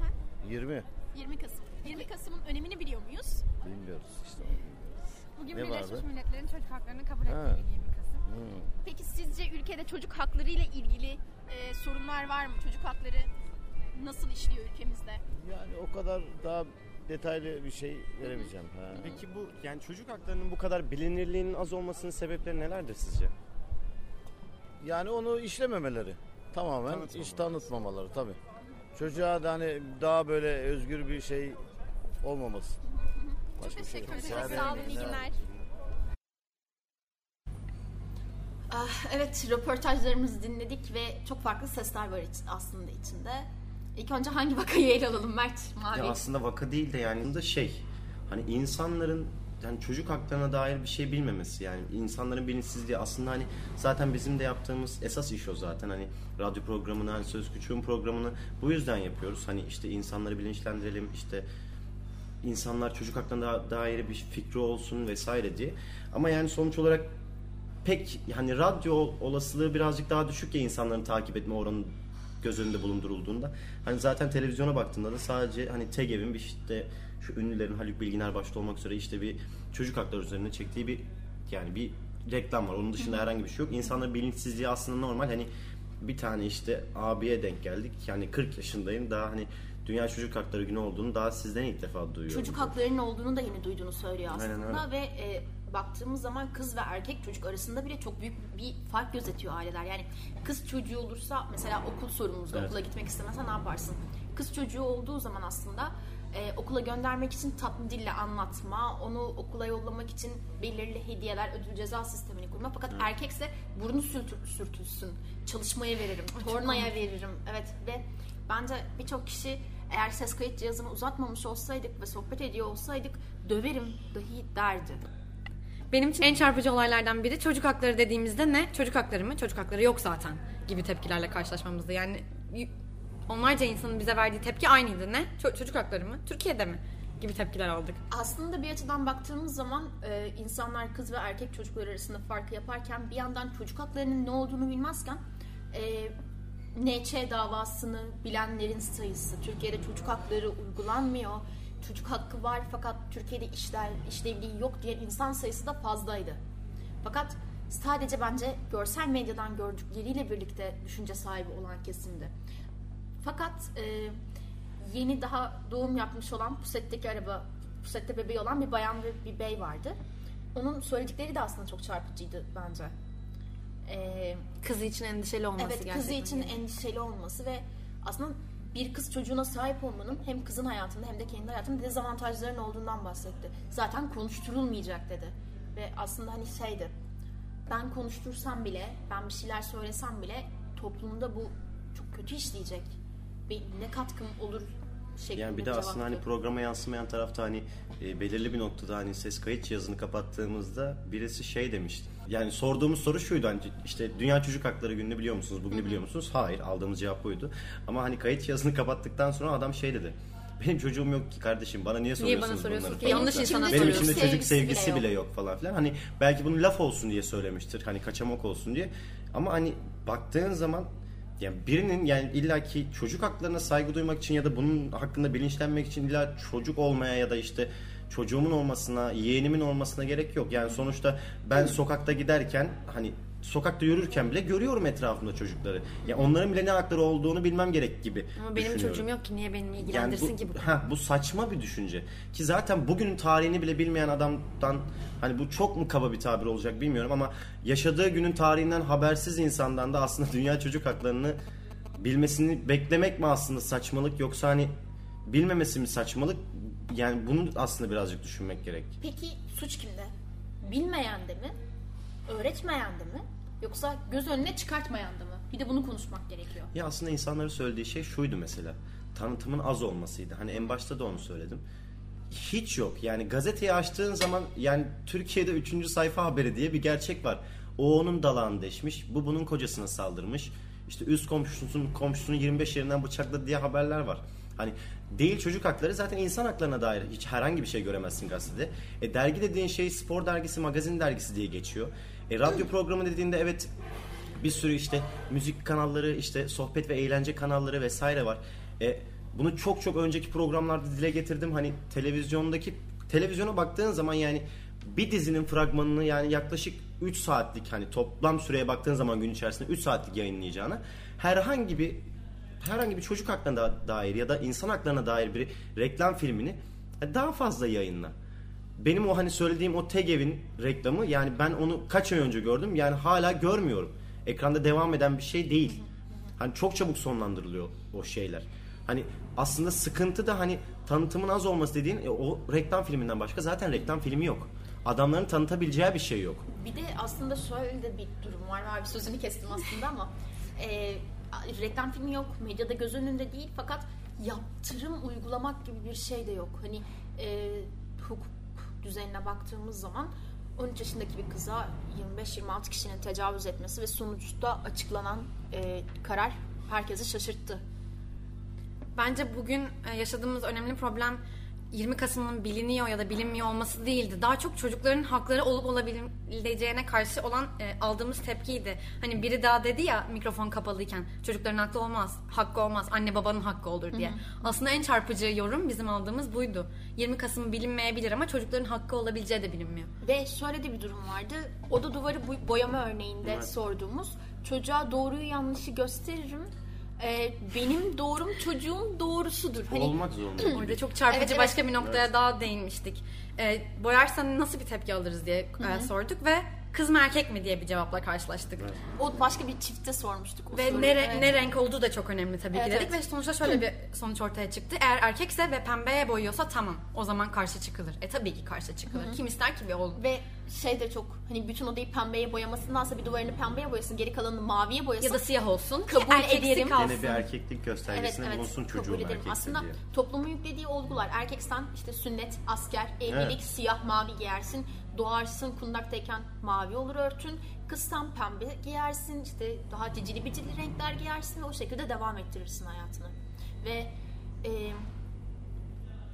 20.
20 Kasım. 20 Kasım'ın önemini biliyor muyuz?
Bilmiyoruz işte.
Bugün
Ne
Birleşmiş
vardı?
Milletler'in çocuk haklarını kabul
Ha.
ettiği 20 Kasım.
Hmm.
Peki sizce ülkede çocuk hakları ile ilgili e, sorunlar var mı? Çocuk hakları nasıl işliyor ülkemizde?
Yani o kadar daha detaylı bir şey veremeyeceğim. Ha.
Peki bu yani çocuk haklarının bu kadar bilinirliğinin az olmasının sebepleri nelerdir sizce?
Yani onu işlememeleri. Tamamen iş tanıtmamaları tabii. Çocuğa da hani daha böyle özgür bir şey olmaması. Bir şey
teşekkür
ederim.
Sağ olun, iyi günler. Ah, evet, röportajlarımızı dinledik ve çok farklı sesler var iç- aslında içinde. İlk önce hangi vakayı ele alalım Mert? Mavi.
Ya aslında vaka değil de yani da şey hani insanların yani çocuk haklarına dair bir şey bilmemesi yani insanların bilinçsizliği aslında hani zaten bizim de yaptığımız esas iş o zaten hani radyo programını hani söz küçüğün programını bu yüzden yapıyoruz hani işte insanları bilinçlendirelim işte insanlar çocuk haklarına da- dair bir fikri olsun vesaire diye ama yani sonuç olarak pek hani radyo olasılığı birazcık daha düşük ya insanların takip etme oranı göz önünde bulundurulduğunda. Hani zaten televizyona baktığında da sadece hani TEGEV'in bir işte şu ünlülerin Haluk Bilginer başta olmak üzere işte bir çocuk hakları üzerine çektiği bir yani bir reklam var. Onun dışında herhangi bir şey yok. İnsanların bilinçsizliği aslında normal. Hani bir tane işte abiye denk geldik. Yani 40 yaşındayım. Daha hani Dünya Çocuk Hakları Günü olduğunu daha sizden ilk defa duyuyorum.
Çocuk haklarının olduğunu da yeni duyduğunu söylüyor
Aynen
aslında ve e, baktığımız zaman kız ve erkek çocuk arasında bile çok büyük bir fark gözetiyor aileler. Yani kız çocuğu olursa mesela okul sorumluluğu
Evet.
okula gitmek istemezse ne yaparsın? Kız çocuğu olduğu zaman aslında e, okula göndermek için tatlı dille anlatma, onu okula yollamak için belirli hediyeler, ödül ceza sistemini kurma. Fakat erkekse burnu sürtü- sürtülsün, çalışmaya veririm, tornaya veririm. Evet ve bence birçok kişi eğer ses kayıt cihazını uzatmamış olsaydık ve sohbet ediyor olsaydık döverim dahi derdi.
Benim için en çarpıcı olaylardan biri çocuk hakları dediğimizde ne? Çocuk hakları mı? Çocuk hakları yok zaten gibi tepkilerle karşılaşmamızdı. Yani onlarca insanın bize verdiği tepki aynıydı. Ne? Ço- çocuk hakları mı? Türkiye'de mi? Gibi tepkiler aldık.
Aslında bir açıdan baktığımız zaman e, insanlar kız ve erkek çocuklar arasında farkı yaparken bir yandan çocuk haklarının ne olduğunu bilmezken e, NÇ davasını bilenlerin sayısı, Türkiye'de çocuk hakları uygulanmıyor, çocuk hakkı var fakat Türkiye'de işler, işlevliği yok diyen insan sayısı da fazlaydı. Fakat sadece bence görsel medyadan gördükleriyle birlikte düşünce sahibi olan kesimdi. Fakat e, yeni daha doğum yapmış olan pusetteki araba, pusette bebeği olan bir bayan ve bir bey vardı. Onun söyledikleri de aslında çok çarpıcıydı bence. Ee,
Kızı için endişeli olması
Evet kızı
gerçekten
için
yani.
endişeli olması ve aslında bir kız çocuğuna sahip olmanın hem kızın hayatında hem de kendi hayatında dezavantajların olduğundan bahsetti. Zaten konuşturulmayacak dedi. Ve aslında hani şeydi ben konuştursam bile ben bir şeyler söylesem bile toplumda bu çok kötü işleyecek. Ve ne katkım olur şeklinde
Yani bir de aslında hani programa yansımayan tarafta hani e, belirli bir noktada hani ses kayıt cihazını kapattığımızda birisi şey demişti. Yani sorduğumuz soru şuydu hani işte Dünya Çocuk Hakları Günü'nü biliyor musunuz? Bugünü biliyor musunuz? Hayır. Aldığımız cevap buydu. Ama hani kayıt cihazını kapattıktan sonra adam şey dedi. Benim çocuğum yok ki kardeşim bana niye
Niye
soruyorsunuz
bana soruyorsun
bunları
ki? Yanlış insana
Benim
soruyorsun.
çocuk
Sevgisi bile
bile yok falan filan. Hani belki bunu laf olsun diye söylemiştir. Hani kaçamak olsun diye. Ama hani baktığın zaman yani birinin yani illaki çocuk haklarına saygı duymak için ya da bunun hakkında bilinçlenmek için illa çocuk olmaya ya da işte çocuğumun olmasına, yeğenimin olmasına gerek yok. Yani sonuçta ben sokakta giderken hani sokakta yürürken bile görüyorum etrafımda çocukları. Ya onların bile ne hakları olduğunu bilmem gerek gibi.
Ama benim çocuğum yok ki niye beni
Yani
ilgilendirsin
bu,
ki bu?
ha, bu saçma bir düşünce. Ki zaten bugünün tarihini bile bilmeyen adamdan hani bu çok mu kaba bir tabir olacak bilmiyorum ama yaşadığı günün tarihinden habersiz insandan da aslında dünya çocuk haklarını bilmesini beklemek mi aslında saçmalık yoksa hani bilmemesi mi saçmalık? Yani bunu aslında birazcık düşünmek gerek.
Peki suç kimde? Bilmeyen de mi? Öğretmeyen de mi? Yoksa göz önüne çıkartmayan da mı? Bir de bunu konuşmak gerekiyor.
Ya aslında insanların söylediği şey şuydu mesela. Tanıtımın az olmasıydı. Hani en başta da onu söyledim. Hiç yok. Yani gazeteyi açtığın zaman yani Türkiye'de 3. sayfa haberi diye bir gerçek var. O onun dalağını deşmiş. Bu bunun kocasına saldırmış. İşte üst komşusunun komşusunu 25 yerinden bıçakladı diye haberler var. Hani değil çocuk hakları zaten insan haklarına dair hiç herhangi bir şey göremezsin gazetede. E, dergi dediğin şey spor dergisi, magazin dergisi diye geçiyor. E, radyo programı dediğinde evet bir sürü işte müzik kanalları, işte sohbet ve eğlence kanalları vesaire var. E, bunu çok çok önceki programlarda dile getirdim. Hani televizyondaki televizyona baktığın zaman yani bir dizinin fragmanını yani yaklaşık 3 saatlik hani toplam süreye baktığın zaman gün içerisinde 3 saatlik yayınlayacağına herhangi bir herhangi bir çocuk haklarına da- dair ya da insan haklarına dair bir reklam filmini daha fazla yayınla. Benim o hani söylediğim o Tegev'in reklamı yani ben onu kaç ay önce gördüm yani hala görmüyorum. Ekranda devam eden bir şey değil. Hani çok çabuk sonlandırılıyor o şeyler. Hani aslında sıkıntı da hani tanıtımın az olması dediğin e, o reklam filminden başka zaten reklam filmi yok. Adamların tanıtabileceği bir şey yok.
Bir de aslında şöyle de bir durum var. Bir sözünü kestim aslında ama e, reklam filmi yok. Medyada göz önünde değil fakat yaptırım uygulamak gibi bir şey de yok. Hani e, hukuk düzenine baktığımız zaman 13 yaşındaki bir kıza 25-26 kişinin tecavüz etmesi ve sonuçta açıklanan e, karar herkesi şaşırttı.
Bence bugün e, yaşadığımız önemli problem 20 Kasım'ın biliniyor ya da bilinmiyor olması değildi. Daha çok çocukların hakları olup olabileceğine karşı olan e, aldığımız tepkiydi. Hani biri daha dedi ya mikrofon kapalıyken çocukların haklı olmaz, hakkı olmaz, anne babanın hakkı olur diye.
Hı hı.
Aslında en çarpıcı yorum bizim aldığımız buydu. 20 Kasım bilinmeyebilir ama çocukların hakkı olabileceği de bilinmiyor.
Ve şöyle de bir durum vardı. Oda duvarı boyama örneğinde
Evet.
sorduğumuz çocuğa doğruyu yanlışı gösteririm. Ee, benim doğrum çocuğun doğrusudur. Hani
Olmak zorunda.
Orada çok çarpıcı
Evet, evet.
başka bir noktaya daha değinmiştik. E, boyarsan nasıl bir tepki alırız diye e, sorduk ve kız mı erkek mi diye bir cevapla karşılaştık.
O başka bir çifte sormuştuk. o
Ve ne, re-
Evet.
ne renk olduğu da çok önemli tabii
Evet,
ki dedik
evet.
ve sonuçta şöyle bir sonuç ortaya çıktı. Eğer erkekse ve pembeye boyuyorsa tamam. O zaman karşı çıkılır. E tabii ki karşı çıkılır.
Hı hı.
Kim ister ki bir oğlum?
Ve şey de çok hani bütün odayı pembeye boyamasındansa bir duvarını pembeye boyasın geri kalanını maviye boyasın.
Ya da siyah olsun ki
Kabul
erkeksi
ederim.
kalsın.
Yine bir erkeklik göstergesine bulunsun çocuğum
kabul ederim.
erkekse
Aslında
diye.
toplumun yüklediği olgular. Erkeksen işte sünnet, asker, evlilik,
Evet.
siyah, mavi giyersin. Doğarsın kundaktayken mavi olur örtün. Kızsan pembe giyersin. işte daha cicili bicili renkler giyersin ve o şekilde devam ettirirsin hayatını. Ve e,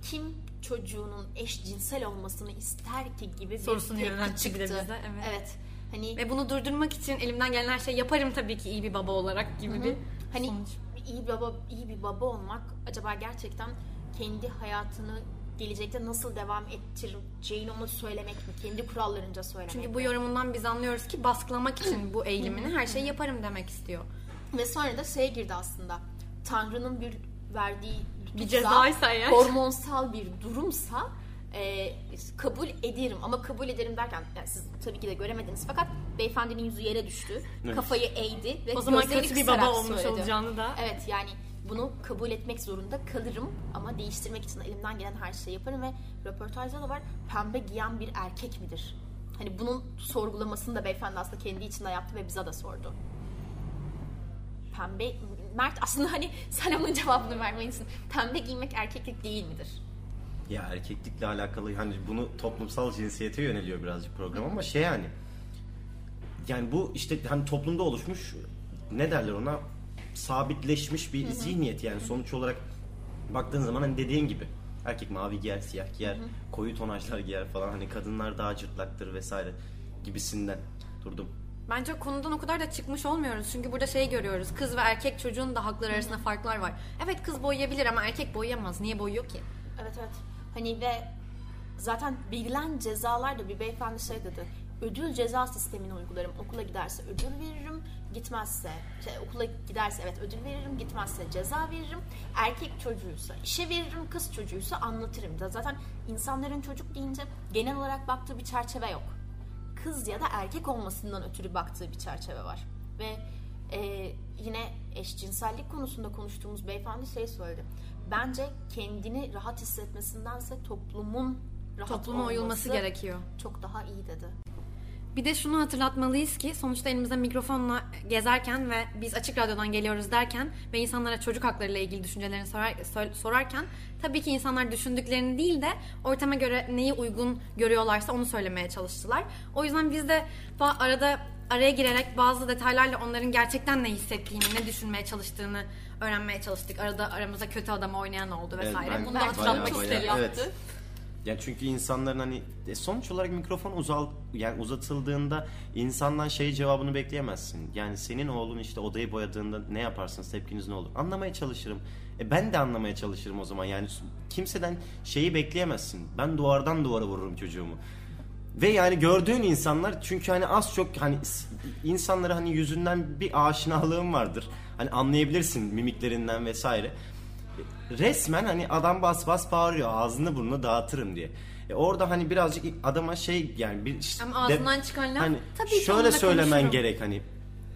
kim çocuğunun eşcinsel olmasını ister ki gibi bir
Sorusunu
tepki
bir de
çıktı.
bize, evet.
evet. Hani
Ve bunu durdurmak için elimden gelen her şeyi yaparım tabii ki iyi bir baba olarak gibi
Hı
bir
hani
sonuç.
iyi bir baba iyi bir baba olmak acaba gerçekten kendi hayatını gelecekte nasıl devam ettireceğini onu söylemek mi? Kendi kurallarınca söylemek
Çünkü
mi?
bu yorumundan biz anlıyoruz ki baskılamak için bu eğilimini her şeyi yaparım demek istiyor.
Ve sonra da şeye girdi aslında. Tanrı'nın bir verdiği
Bir cezaysa eğer.
hormonsal bir durumsa e, kabul ederim. Ama kabul ederim derken yani siz tabii ki de göremediniz fakat beyefendinin yüzü yere düştü.
Evet.
Kafayı eğdi ve
O zaman
gözlerini
kötü bir baba olmuş
söyledi.
olacağını da-
Evet yani bunu kabul etmek zorunda kalırım ama değiştirmek için elimden gelen her şeyi yaparım ve röportajda da var pembe giyen bir erkek midir? Hani bunun sorgulamasını da beyefendi aslında kendi içinde yaptı ve bize de sordu. Pembe Mert aslında hani sen onun cevabını vermelisin. Pembe giymek erkeklik değil midir?
Ya erkeklikle alakalı hani bunu toplumsal cinsiyete yöneliyor birazcık program ama şey yani yani bu işte hani toplumda oluşmuş ne derler ona sabitleşmiş bir
Hı hı.
zihniyet yani sonuç olarak baktığın zaman hani dediğin gibi erkek mavi giyer, siyah giyer,
Hı hı.
koyu tonajlar giyer falan hani kadınlar daha cırtlaktır vesaire gibisinden durdum.
Bence konudan o kadar da çıkmış olmuyoruz. Çünkü burada şey görüyoruz. Kız ve erkek çocuğun da hakları arasında farklar var. Evet kız boyayabilir ama erkek boyayamaz. Niye boyuyor ki?
Evet evet. Hani ve zaten verilen cezalar da bir beyefendi şey dedi. Ödül ceza sistemini uygularım. Okula giderse ödül veririm, gitmezse şey, okula giderse evet ödül veririm, gitmezse ceza veririm. Erkek çocuğuysa işe veririm, kız çocuğuysa anlatırım. Da Zaten insanların çocuk deyince genel olarak baktığı bir çerçeve yok. Kız ya da erkek olmasından ötürü baktığı bir çerçeve var. Ve e, yine eşcinsellik konusunda konuştuğumuz beyefendi şey söyledi. Bence kendini rahat hissetmesindense toplumun rahat
Topluma uyulması
olması
gerekiyor.
Çok daha iyi dedi.
Bir de şunu hatırlatmalıyız ki sonuçta elimizde mikrofonla gezerken ve biz açık radyodan geliyoruz derken ve insanlara çocuk hakları ile ilgili düşüncelerini sorar, sor- sorarken tabii ki insanlar düşündüklerini değil de ortama göre neyi uygun görüyorlarsa onu söylemeye çalıştılar. O yüzden biz de arada araya girerek bazı detaylarla onların gerçekten ne hissettiğini, ne düşünmeye çalıştığını öğrenmeye çalıştık. Arada aramızda kötü adam oynayan oldu
Evet,
vesaire.
ben
Bunu da hatırlatmak istedim.
evet. Ya çünkü insanların hani e, sonuç olarak mikrofon uzal yani uzatıldığında insandan şey cevabını bekleyemezsin. Yani senin oğlun işte odayı boyadığında ne yaparsınız tepkiniz ne olur? Anlamaya çalışırım. E ben de anlamaya çalışırım o zaman. Yani kimseden şeyi bekleyemezsin. Ben duvardan duvara vururum çocuğumu. Ve yani gördüğün insanlar çünkü hani az çok hani insanları hani yüzünden bir aşinalığın vardır. Hani anlayabilirsin mimiklerinden vesaire. Resmen hani adam bas bas bağırıyor ağzını burnunu dağıtırım diye. E orada hani birazcık adama şey yani bir
Ama ağzından çıkan laf
hani
tabii
şöyle söylemen
konuşurum.
gerek hani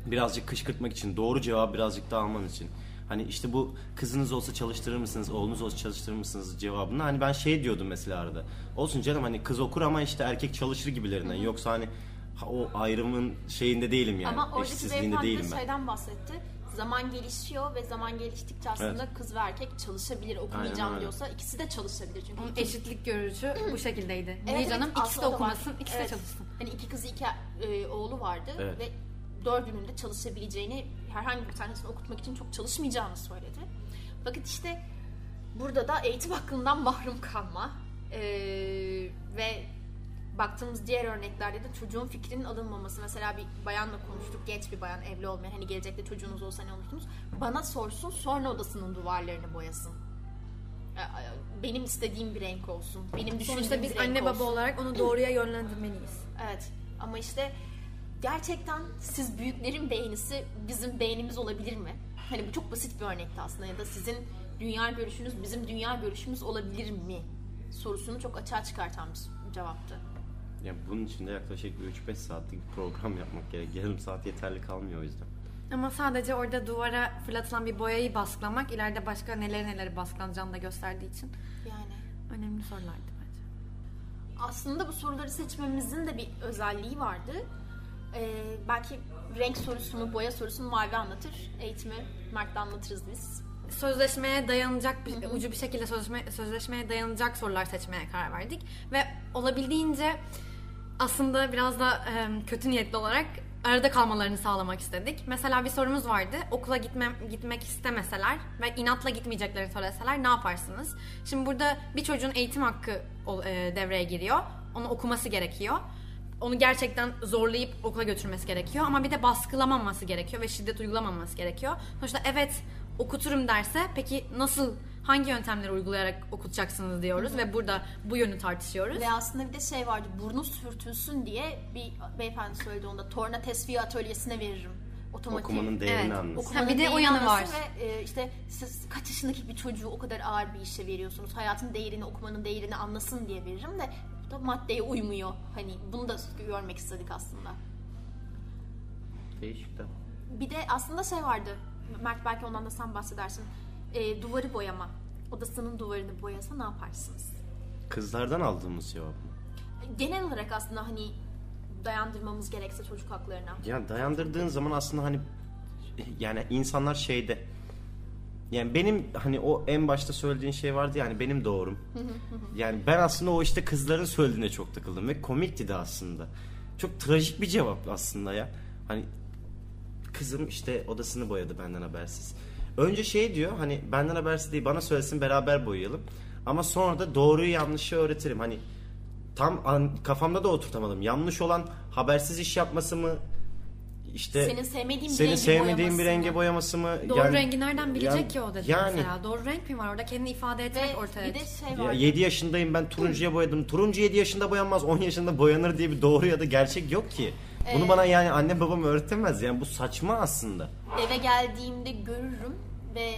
birazcık kışkırtmak için doğru cevabı birazcık daha alman için. Hani işte bu kızınız olsa çalıştırır mısınız, oğlunuz olsa çalıştırır mısınız cevabını. Hani ben şey diyordum mesela arada. Olsun canım hani kız okur ama işte erkek çalışır gibilerinden.
Hı hı.
Yoksa hani ha, o ayrımın şeyinde değilim yani.
Ama oradaki beyefendi
değilim
de
ben.
şeyden bahsetti. Zaman gelişiyor ve zaman geliştikçe aslında
Evet.
kız ve erkek çalışabilir. Okumayacağım
öyle.
diyorsa ikisi de çalışabilir. Çünkü
Onun
iki-
eşitlik görüşü bu şekildeydi.
Evet,
Niye
evet,
canım ikisi de
var.
okumasın, ikisi
Evet.
de çalışsın.
Hani iki kızı iki e, oğlu vardı
Evet.
ve dördünün de çalışabileceğini herhangi bir tanesini okutmak için çok çalışmayacağını söyledi. Fakat işte burada da eğitim hakkından mahrum kalma e, ve baktığımız diğer örneklerde de çocuğun fikrinin alınmaması. Mesela bir bayanla konuştuk, genç bir bayan, evli olmayan, hani gelecekte çocuğunuz olsa ne olursunuz? Bana sorsun, sonra odasının duvarlarını boyasın. E, Benim istediğim bir renk olsun. Benim düşündüğüm
Sonuçta biz
bir renk
anne baba
olsun.
olarak onu doğruya yönlendirmeliyiz.
Evet ama işte gerçekten siz büyüklerin beğenisi bizim beğenimiz olabilir mi? Hani bu çok basit bir örnekti aslında ya da sizin dünya görüşünüz bizim dünya görüşümüz olabilir mi? Sorusunu çok açığa çıkartan bir cevaptı.
Yani bunun için de yaklaşık bir 3-5 saatlik bir program yapmak gerek. Yarım saat yeterli kalmıyor o yüzden.
Ama sadece orada duvara fırlatılan bir boyayı baskılamak ileride başka neler neleri baskılanacağını da gösterdiği için
Yani
önemli sorulardı bence.
aslında bu soruları seçmemizin de bir özelliği vardı. Ee, belki renk sorusunu, boya sorusunu Mavi anlatır. Eğitimi Mert'le anlatırız biz.
Sözleşmeye dayanacak bir, ucu bir şekilde sözleşme, sözleşmeye dayanacak sorular seçmeye karar verdik ve olabildiğince aslında biraz da e, kötü niyetli olarak arada kalmalarını sağlamak istedik. Mesela bir sorumuz vardı. Okula gitmem gitmek istemeseler ve inatla gitmeyeceklerini söyleseler ne yaparsınız? Şimdi burada bir çocuğun eğitim hakkı e, devreye giriyor. Onu okuması gerekiyor. Onu gerçekten zorlayıp okula götürmesi gerekiyor ama bir de baskılamaması gerekiyor ve şiddet uygulamaması gerekiyor. Sonuçta evet okuturum derse peki nasıl hangi yöntemleri uygulayarak okutacaksınız diyoruz
Hı hı.
ve burada bu yönü tartışıyoruz.
Ve aslında bir de şey vardı burnu sürtülsün diye bir beyefendi söyledi onda torna tesviye atölyesine veririm. Otomatik.
Okumanın değerini anlasın.
Okumanın
Ha, bir de o yanı var.
Ve e, işte siz kaç yaşındaki bir çocuğu o kadar ağır bir işe veriyorsunuz. Hayatın değerini, okumanın değerini anlasın diye veririm de bu da maddeye uymuyor. Hani bunu da görmek istedik aslında.
Değişik de.
Bir de aslında şey vardı. Mert belki ondan da sen bahsedersin. E, duvarı boyama. Odasının duvarını boyasa ne yaparsınız?
Kızlardan aldığımız cevap mı?
Genel olarak aslında hani dayandırmamız gerekse çocuk haklarına.
Ya dayandırdığın zaman aslında hani yani insanlar şeyde yani benim hani o en başta söylediğin şey vardı yani benim doğrum. Yani ben aslında o işte kızların söylediğine çok takıldım ve komikti de aslında. Çok trajik bir cevap aslında ya. Hani kızım işte odasını boyadı benden habersiz. Önce şey diyor hani benden habersiz değil bana söylesin beraber boyayalım. Ama sonra da doğruyu yanlışı öğretirim. Hani tam an- kafamda da oturtamadım. Yanlış olan habersiz iş yapması mı işte
Senin sevmediğin bir
senin
rengi
sevmediğin bir
boyaması
renge
mı?
boyaması mı?
Doğru
Yani-
rengi nereden bilecek
yani-
ki o dedi
yani,
mesela. Doğru renk mi var orada? Kendini ifade etmek
Ve
ortaya.
bir de şey
Ya
var.
7 yaşındayım ben turuncuya boyadım. Turuncu 7 yaşında boyanmaz 10 yaşında boyanır diye bir doğru ya da gerçek yok ki. Bunu bana yani anne babam öğretemez yani bu saçma aslında.
Eve geldiğimde görürüm ve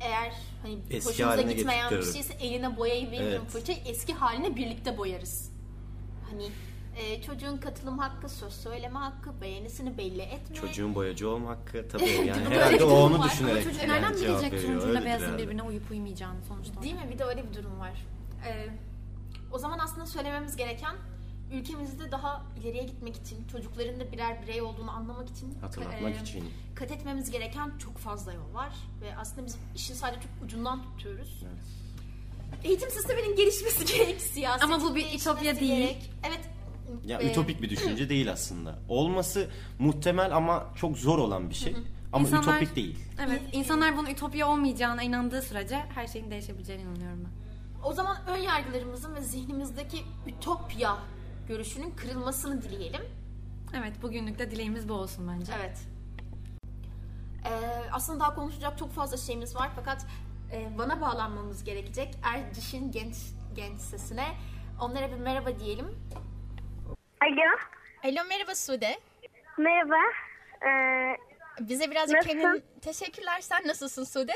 eğer hani
Eski
hoşumuza
haline
gitmeyen bir şeyse eline boyayı veririm
Evet.
fırçayı eski haline birlikte boyarız. Hani e, çocuğun katılım hakkı, söz söyleme hakkı, beğenisini belli etme.
Çocuğun boyacı olma hakkı tabii
Böyle
yani
bir
herhalde o
durum
onu
var.
düşünerek
Çocuk
yani
nereden
cevap
bilecek
veriyor.
turuncuyla
Öyledir
beyazın
herhalde.
birbirine uyup uymayacağını sonuçta.
Değil mi? Bir de öyle bir durum var. Ee, o zaman aslında söylememiz gereken ülkemizde daha ileriye gitmek için, çocukların da birer birey olduğunu anlamak için
Hatırlatmak
e,
için.
kat etmemiz gereken çok fazla yol var ve aslında biz işin sadece çok ucundan tutuyoruz. Eğitim sisteminin gelişmesi gerek, siyasetin
Ama bu bir ütopya değil.
gerek. Evet.
Ya
e,
ütopik bir düşünce değil aslında. Olması muhtemel ama çok zor olan bir şey. Ama
İnsanlar-
ütopik değil.
Evet, insanlar bunun ütopya olmayacağına inandığı sürece her şeyin değişebileceğine inanıyorum ben.
O zaman ön yargılarımızın ve zihnimizdeki ütopya görüşünün kırılmasını dileyelim.
Evet, bugünlük de dileğimiz bu olsun bence.
Evet. Ee, aslında daha konuşacak çok fazla şeyimiz var fakat e, bana bağlanmamız gerekecek. Erdiş'in genç genç sesine. Onlara bir merhaba diyelim.
Alo.
Alo merhaba Sude.
Merhaba. Ee,
Bize birazcık
Nasılsın?
kendin... Teşekkürler. Sen nasılsın Sude?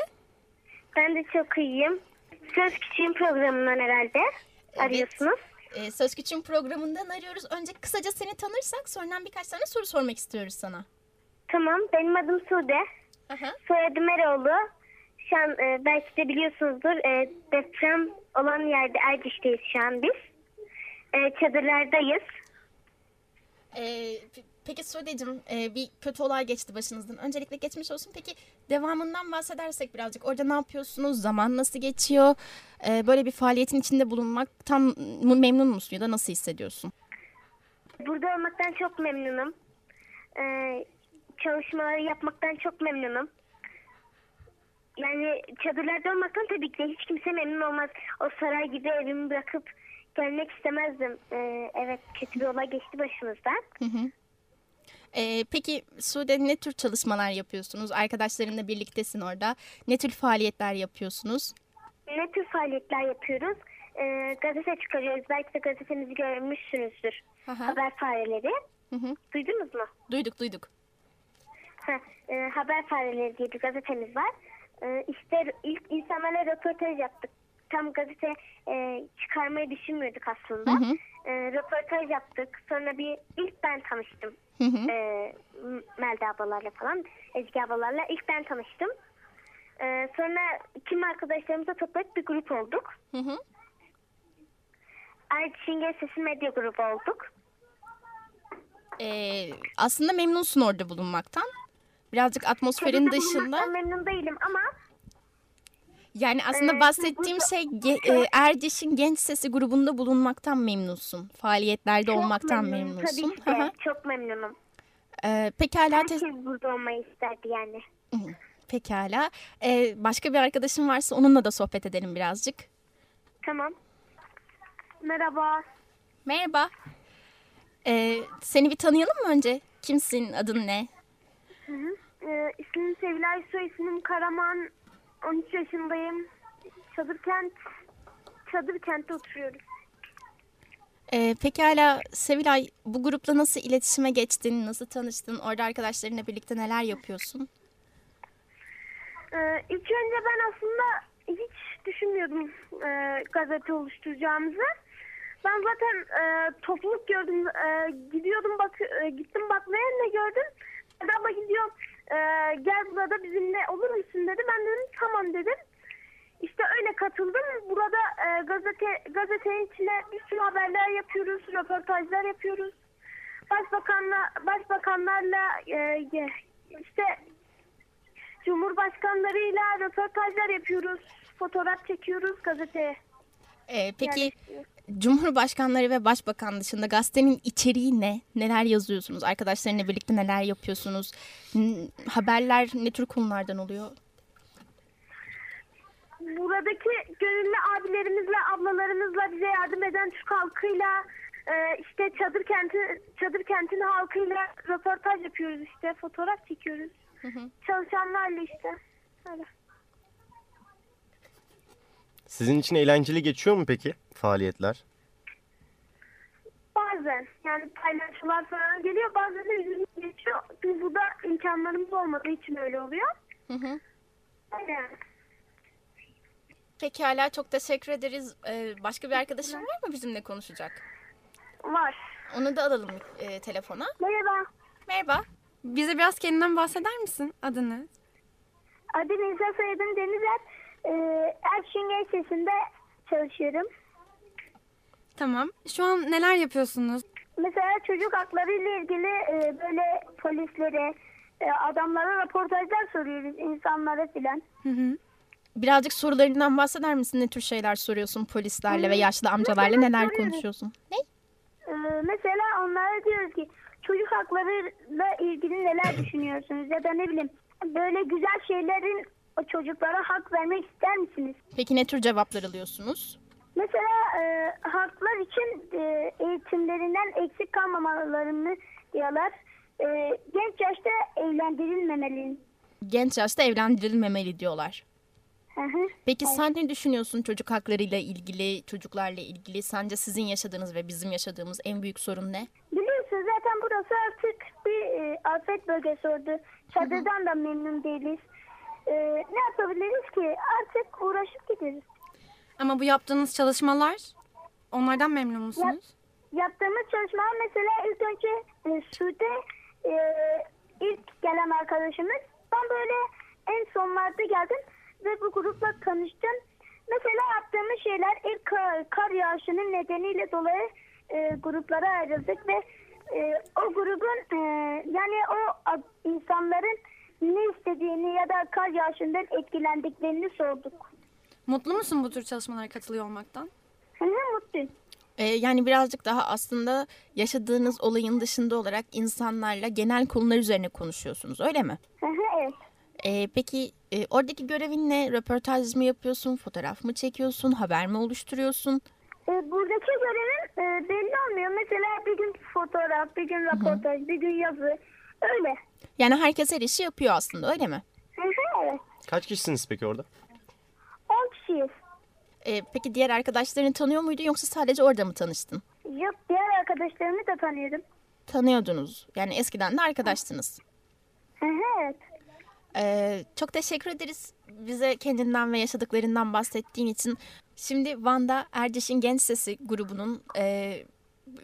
ben de çok iyiyim. Söz Küçüğün programından herhalde arıyorsunuz.
Ee, Söz Küçüğün programından arıyoruz. Önce kısaca seni tanırsak sonra birkaç tane soru sormak istiyoruz sana.
Tamam, benim adım Sude. Soyadım Eroğlu. Şu an e, belki de biliyorsunuzdur e, deprem olan yerde Erciş'teyiz şu an biz. E, çadırlardayız.
Pe- peki Sude'cim e, bir kötü olay geçti başınızdan. Öncelikle geçmiş olsun. Peki devamından bahsedersek birazcık. Orada ne yapıyorsunuz? Zaman nasıl geçiyor? Ee, böyle bir faaliyetin içinde bulunmaktan mı- memnun musun ya da nasıl hissediyorsun?
Burada olmaktan çok memnunum. E, çalışmaları yapmaktan çok memnunum. Yani çadırlarda olmaktan tabii ki hiç kimse memnun olmaz. O saray gibi evimi bırakıp gelmek istemezdim. E, evet kötü bir olay geçti başımızdan.
Hı hı. Ee, peki Sude ne tür çalışmalar yapıyorsunuz? Arkadaşlarınla birliktesin orada. Ne tür faaliyetler yapıyorsunuz?
Ne tür faaliyetler yapıyoruz? Ee, gazete çıkarıyoruz. Belki de gazetemizi görmüşsünüzdür. Haber fareleri. Duydunuz mu?
Duyduk duyduk.
Ha, e, haber fareleri diye bir gazetemiz var. E, işte ilk insanlarla röportaj yaptık. Tam gazete e, çıkarmayı düşünmüyorduk aslında.
Hı hı.
E, röportaj yaptık. Sonra bir ilk ben tanıştım.
Hı hı.
E, Melda ablalarla falan, Ezgi ablalarla ilk ben tanıştım. E, sonra kim arkadaşlarımızla toplayıp bir grup olduk.
Hı hı.
Erçin Sesi Medya grubu olduk.
Ee, aslında memnunsun orada bulunmaktan. Birazcık atmosferin
Çadırda
dışında.
bulunmaktan memnun değilim ama
Yani aslında
Ee,
bahsettiğim
burada-
şey ge- e, Erdiş'in Genç Sesi grubunda bulunmaktan memnunsun. Faaliyetlerde olmaktan
memnunum.
memnunsun.
Tabii ki de çok memnunum.
Ee, pekala.
Herkes burada olmayı isterdi yani.
pekala. Ee, başka bir arkadaşın varsa onunla da sohbet edelim birazcık.
Tamam. Merhaba.
Merhaba. Ee, seni bir tanıyalım mı önce? Kimsin? Adın ne?
Hı hı. Ee, ismim Sevilay Soy, ismim Karaman. 13 yaşındayım. Çadırkent, Çadırkent'te oturuyoruz.
Ee, pekala Sevilay bu grupla nasıl iletişime geçtin? Nasıl tanıştın? Orada arkadaşlarınla birlikte neler yapıyorsun?
Ee, ilk önce ben aslında hiç düşünmüyordum e, gazete oluşturacağımızı. Ben zaten e, topluluk gördüm, e, gidiyordum bak, e, gittim bakmaya ne gördüm. Abla gidiyor, e, gel burada bizimle olur musun dedi. Ben dedim tamam dedim. İşte öyle katıldım. Burada e, gazete gazetenin içine bir sürü haberler yapıyoruz, röportajlar yapıyoruz. Başbakanla, başbakanlarla e, işte Cumhurbaşkanlarıyla röportajlar yapıyoruz. Fotoğraf çekiyoruz gazeteye.
Ee, peki Cumhurbaşkanları ve Başbakan dışında gazetenin içeriği ne? Neler yazıyorsunuz? Arkadaşlarınla birlikte neler yapıyorsunuz? Haberler ne tür konulardan oluyor?
Buradaki gönüllü abilerimizle, ablalarımızla bize yardım eden Türk halkıyla, e, işte çadır kenti çadır kentin halkıyla röportaj yapıyoruz işte fotoğraf çekiyoruz. Çalışanlarla işte. Öyle.
Sizin için eğlenceli geçiyor mu peki faaliyetler?
Bazen yani paylaşımlar falan geliyor bazen de üzüntü geçiyor. Biz burada imkanlarımız olmadığı için öyle oluyor. Öyle yani.
Pekala çok teşekkür ederiz. Ee, başka bir arkadaşın var mı bizimle konuşacak?
Var.
Onu da alalım e, telefona.
Merhaba.
Merhaba.
Bize biraz kendinden bahseder misin? Adını?
Adım İsa soyadım Denizer. Ee, Erşin Genç Sesi'nde çalışıyorum.
Tamam. Şu an neler yapıyorsunuz?
Mesela çocuk hakları ile ilgili e, böyle polislere, e, adamlara röportajlar soruyoruz insanlara filan.
Birazcık sorularından bahseder misin? Ne tür şeyler soruyorsun polislerle ve
Hı.
yaşlı amcalarla
Mesela
neler
soruyoruz.
konuşuyorsun?
Ee, mesela onlara diyoruz ki çocuk haklarıyla ilgili neler düşünüyorsunuz ya da ne bileyim böyle güzel şeylerin o çocuklara hak vermek ister misiniz?
Peki ne tür cevaplar alıyorsunuz?
Mesela e, haklar için e, eğitimlerinden eksik kalmamalarını diyorlar. E, genç yaşta evlendirilmemeli.
Genç yaşta evlendirilmemeli diyorlar.
Hı hı.
Peki
Evet.
sen ne düşünüyorsun çocuk haklarıyla ilgili, çocuklarla ilgili? Sence sizin yaşadığınız ve bizim yaşadığımız en büyük sorun ne?
Biliyorsun zaten burası artık bir e, afet bölgesi oldu. Çadırdan da memnun değiliz. E, ne yapabiliriz ki? Artık uğraşıp gideriz.
Ama bu yaptığınız çalışmalar onlardan memnun musunuz?
Yaptığımız çalışmalar mesela ilk önce e, Sude e, ilk gelen arkadaşımız. Ben böyle en sonlarda geldim ve bu grupla tanıştım. Mesela yaptığımız şeyler ilk kar, kar yağışının nedeniyle dolayı e, gruplara ayrıldık ve e, o grubun e, yani o insanların ne istediğini ya da kar yağışından etkilendiklerini sorduk.
Mutlu musun bu tür çalışmalara katılıyor olmaktan?
Hı hı mutluyum.
Ee, yani birazcık daha aslında yaşadığınız olayın dışında olarak insanlarla genel konular üzerine konuşuyorsunuz öyle mi?
Hı hı evet.
Ee, peki e, oradaki görevin ne? Röportaj mı yapıyorsun, fotoğraf mı çekiyorsun, haber mi oluşturuyorsun?
E, buradaki görevim e, belli olmuyor. Mesela bir gün fotoğraf, bir gün röportaj, bir gün yazı. Öyle.
Yani herkes her işi yapıyor aslında öyle mi?
Hı hı, evet.
Kaç kişisiniz peki orada?
10 kişiyiz.
Ee, peki diğer arkadaşlarını tanıyor muydun yoksa sadece orada mı tanıştın?
Yok diğer arkadaşlarımı da tanıyorum.
Tanıyordunuz. Yani eskiden de arkadaştınız.
Hı hı, evet.
Ee, çok teşekkür ederiz bize kendinden ve yaşadıklarından bahsettiğin için. Şimdi Van'da Erceş'in Genç Sesi grubunun e,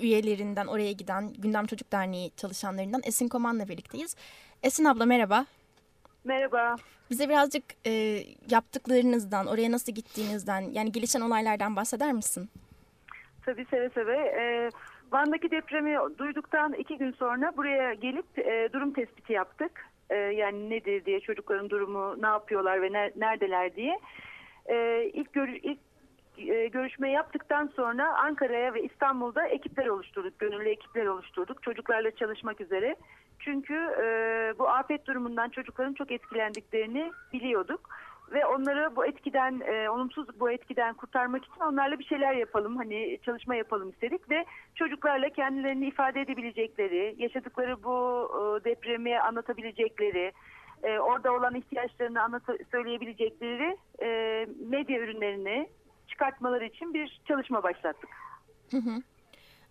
üyelerinden oraya giden Gündem Çocuk Derneği çalışanlarından Esin Koman'la birlikteyiz. Esin abla merhaba.
Merhaba.
Bize birazcık e, yaptıklarınızdan, oraya nasıl gittiğinizden, yani gelişen olaylardan bahseder misin?
Tabii seve seve. Ee, Van'daki depremi duyduktan iki gün sonra buraya gelip e, durum tespiti yaptık. E, yani nedir diye çocukların durumu, ne yapıyorlar ve ne- neredeler diye. E, ilk gör- ilk e, görüşme yaptıktan sonra Ankara'ya ve İstanbul'da ekipler oluşturduk, gönüllü ekipler oluşturduk çocuklarla çalışmak üzere. Çünkü e, bu afet durumundan çocukların çok etkilendiklerini biliyorduk. Ve onları bu etkiden e, olumsuz bu etkiden kurtarmak için onlarla bir şeyler yapalım hani çalışma yapalım istedik. Ve çocuklarla kendilerini ifade edebilecekleri yaşadıkları bu e, depremi anlatabilecekleri e, orada olan ihtiyaçlarını anlata- söyleyebilecekleri e, medya ürünlerini çıkartmaları için bir çalışma başlattık.
Hı hı.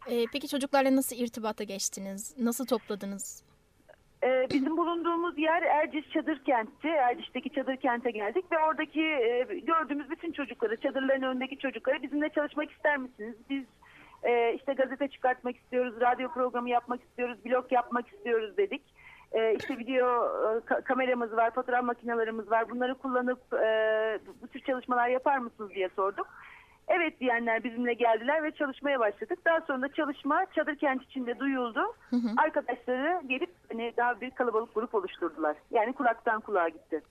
Ee, peki çocuklarla nasıl irtibata geçtiniz? Nasıl topladınız?
Ee, bizim bulunduğumuz yer Erciş Çadır Kent'ti. Erciş'teki Çadır Kent'e geldik ve oradaki e, gördüğümüz bütün çocukları, çadırların önündeki çocukları bizimle çalışmak ister misiniz? Biz e, işte gazete çıkartmak istiyoruz, radyo programı yapmak istiyoruz, blog yapmak istiyoruz dedik. E, işte video e, ka- kameramız var, fotoğraf makinelerimiz var. Bunları kullanıp e, bu- tür çalışmalar yapar mısınız diye sorduk. Evet diyenler bizimle geldiler ve çalışmaya başladık. Daha sonra çalışma Çadır Kent içinde duyuldu. Arkadaşları gelip hani daha bir kalabalık grup oluşturdular. Yani kulaktan kulağa gitti.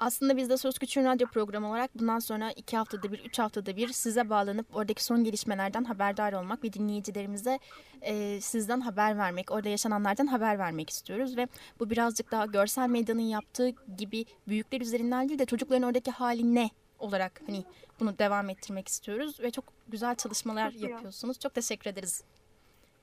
Aslında biz de Söz Küçüğün radyo programı olarak bundan sonra iki haftada bir, üç haftada bir size bağlanıp oradaki son gelişmelerden haberdar olmak ve dinleyicilerimize e, sizden haber vermek, orada yaşananlardan haber vermek istiyoruz. Ve bu birazcık daha görsel medyanın yaptığı gibi büyükler üzerinden değil de çocukların oradaki hali ne olarak hani bunu devam ettirmek istiyoruz. Ve çok güzel çalışmalar yapıyorsunuz. Çok teşekkür ederiz.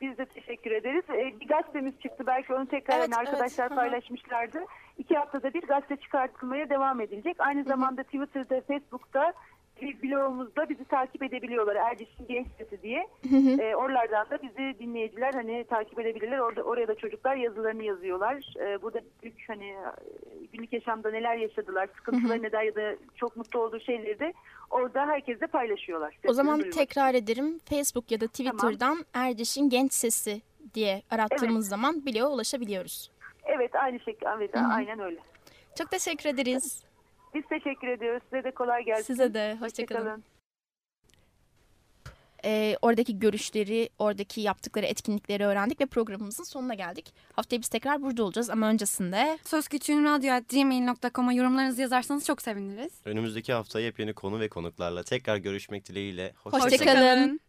Biz de teşekkür ederiz. Ee, bir gazetemiz çıktı. Belki onu tekrar
Evet,
hani arkadaşlar
evet.
Paylaşmışlardı. İki haftada bir gazete çıkartılmaya devam edilecek. Aynı zamanda Twitter'da, Facebook'ta blogumuzda bizi takip edebiliyorlar. Erciş'in Genç Sesi diye.
Hı hı.
Ee, oralardan da bizi dinleyiciler hani takip edebilirler. Orada oraya da çocuklar yazılarını yazıyorlar. Ee, burada büyük hani e, günlük yaşamda neler yaşadılar, sıkıntıları neler ya da çok mutlu olduğu şeyleri de orada herkesle paylaşıyorlar.
O zaman
Sesini duyurmak
tekrar ederim. Facebook ya da Twitter'dan Erdeş'in Genç Sesi diye arattığımız zaman bloğa ulaşabiliyoruz.
Evet aynı şekilde evet,
Hı hı.
aynen öyle.
Çok teşekkür ederiz.
Biz teşekkür ediyoruz. Size de kolay gelsin.
Size de. Hoşçakalın. Ee, oradaki görüşleri, oradaki yaptıkları etkinlikleri öğrendik ve programımızın sonuna geldik. Haftaya biz tekrar burada olacağız ama öncesinde...
Söz Küçüğün Radyo.gmail.com'a yorumlarınızı yazarsanız çok seviniriz.
Önümüzdeki hafta yepyeni konu ve konuklarla tekrar görüşmek dileğiyle.
Hoşçakalın.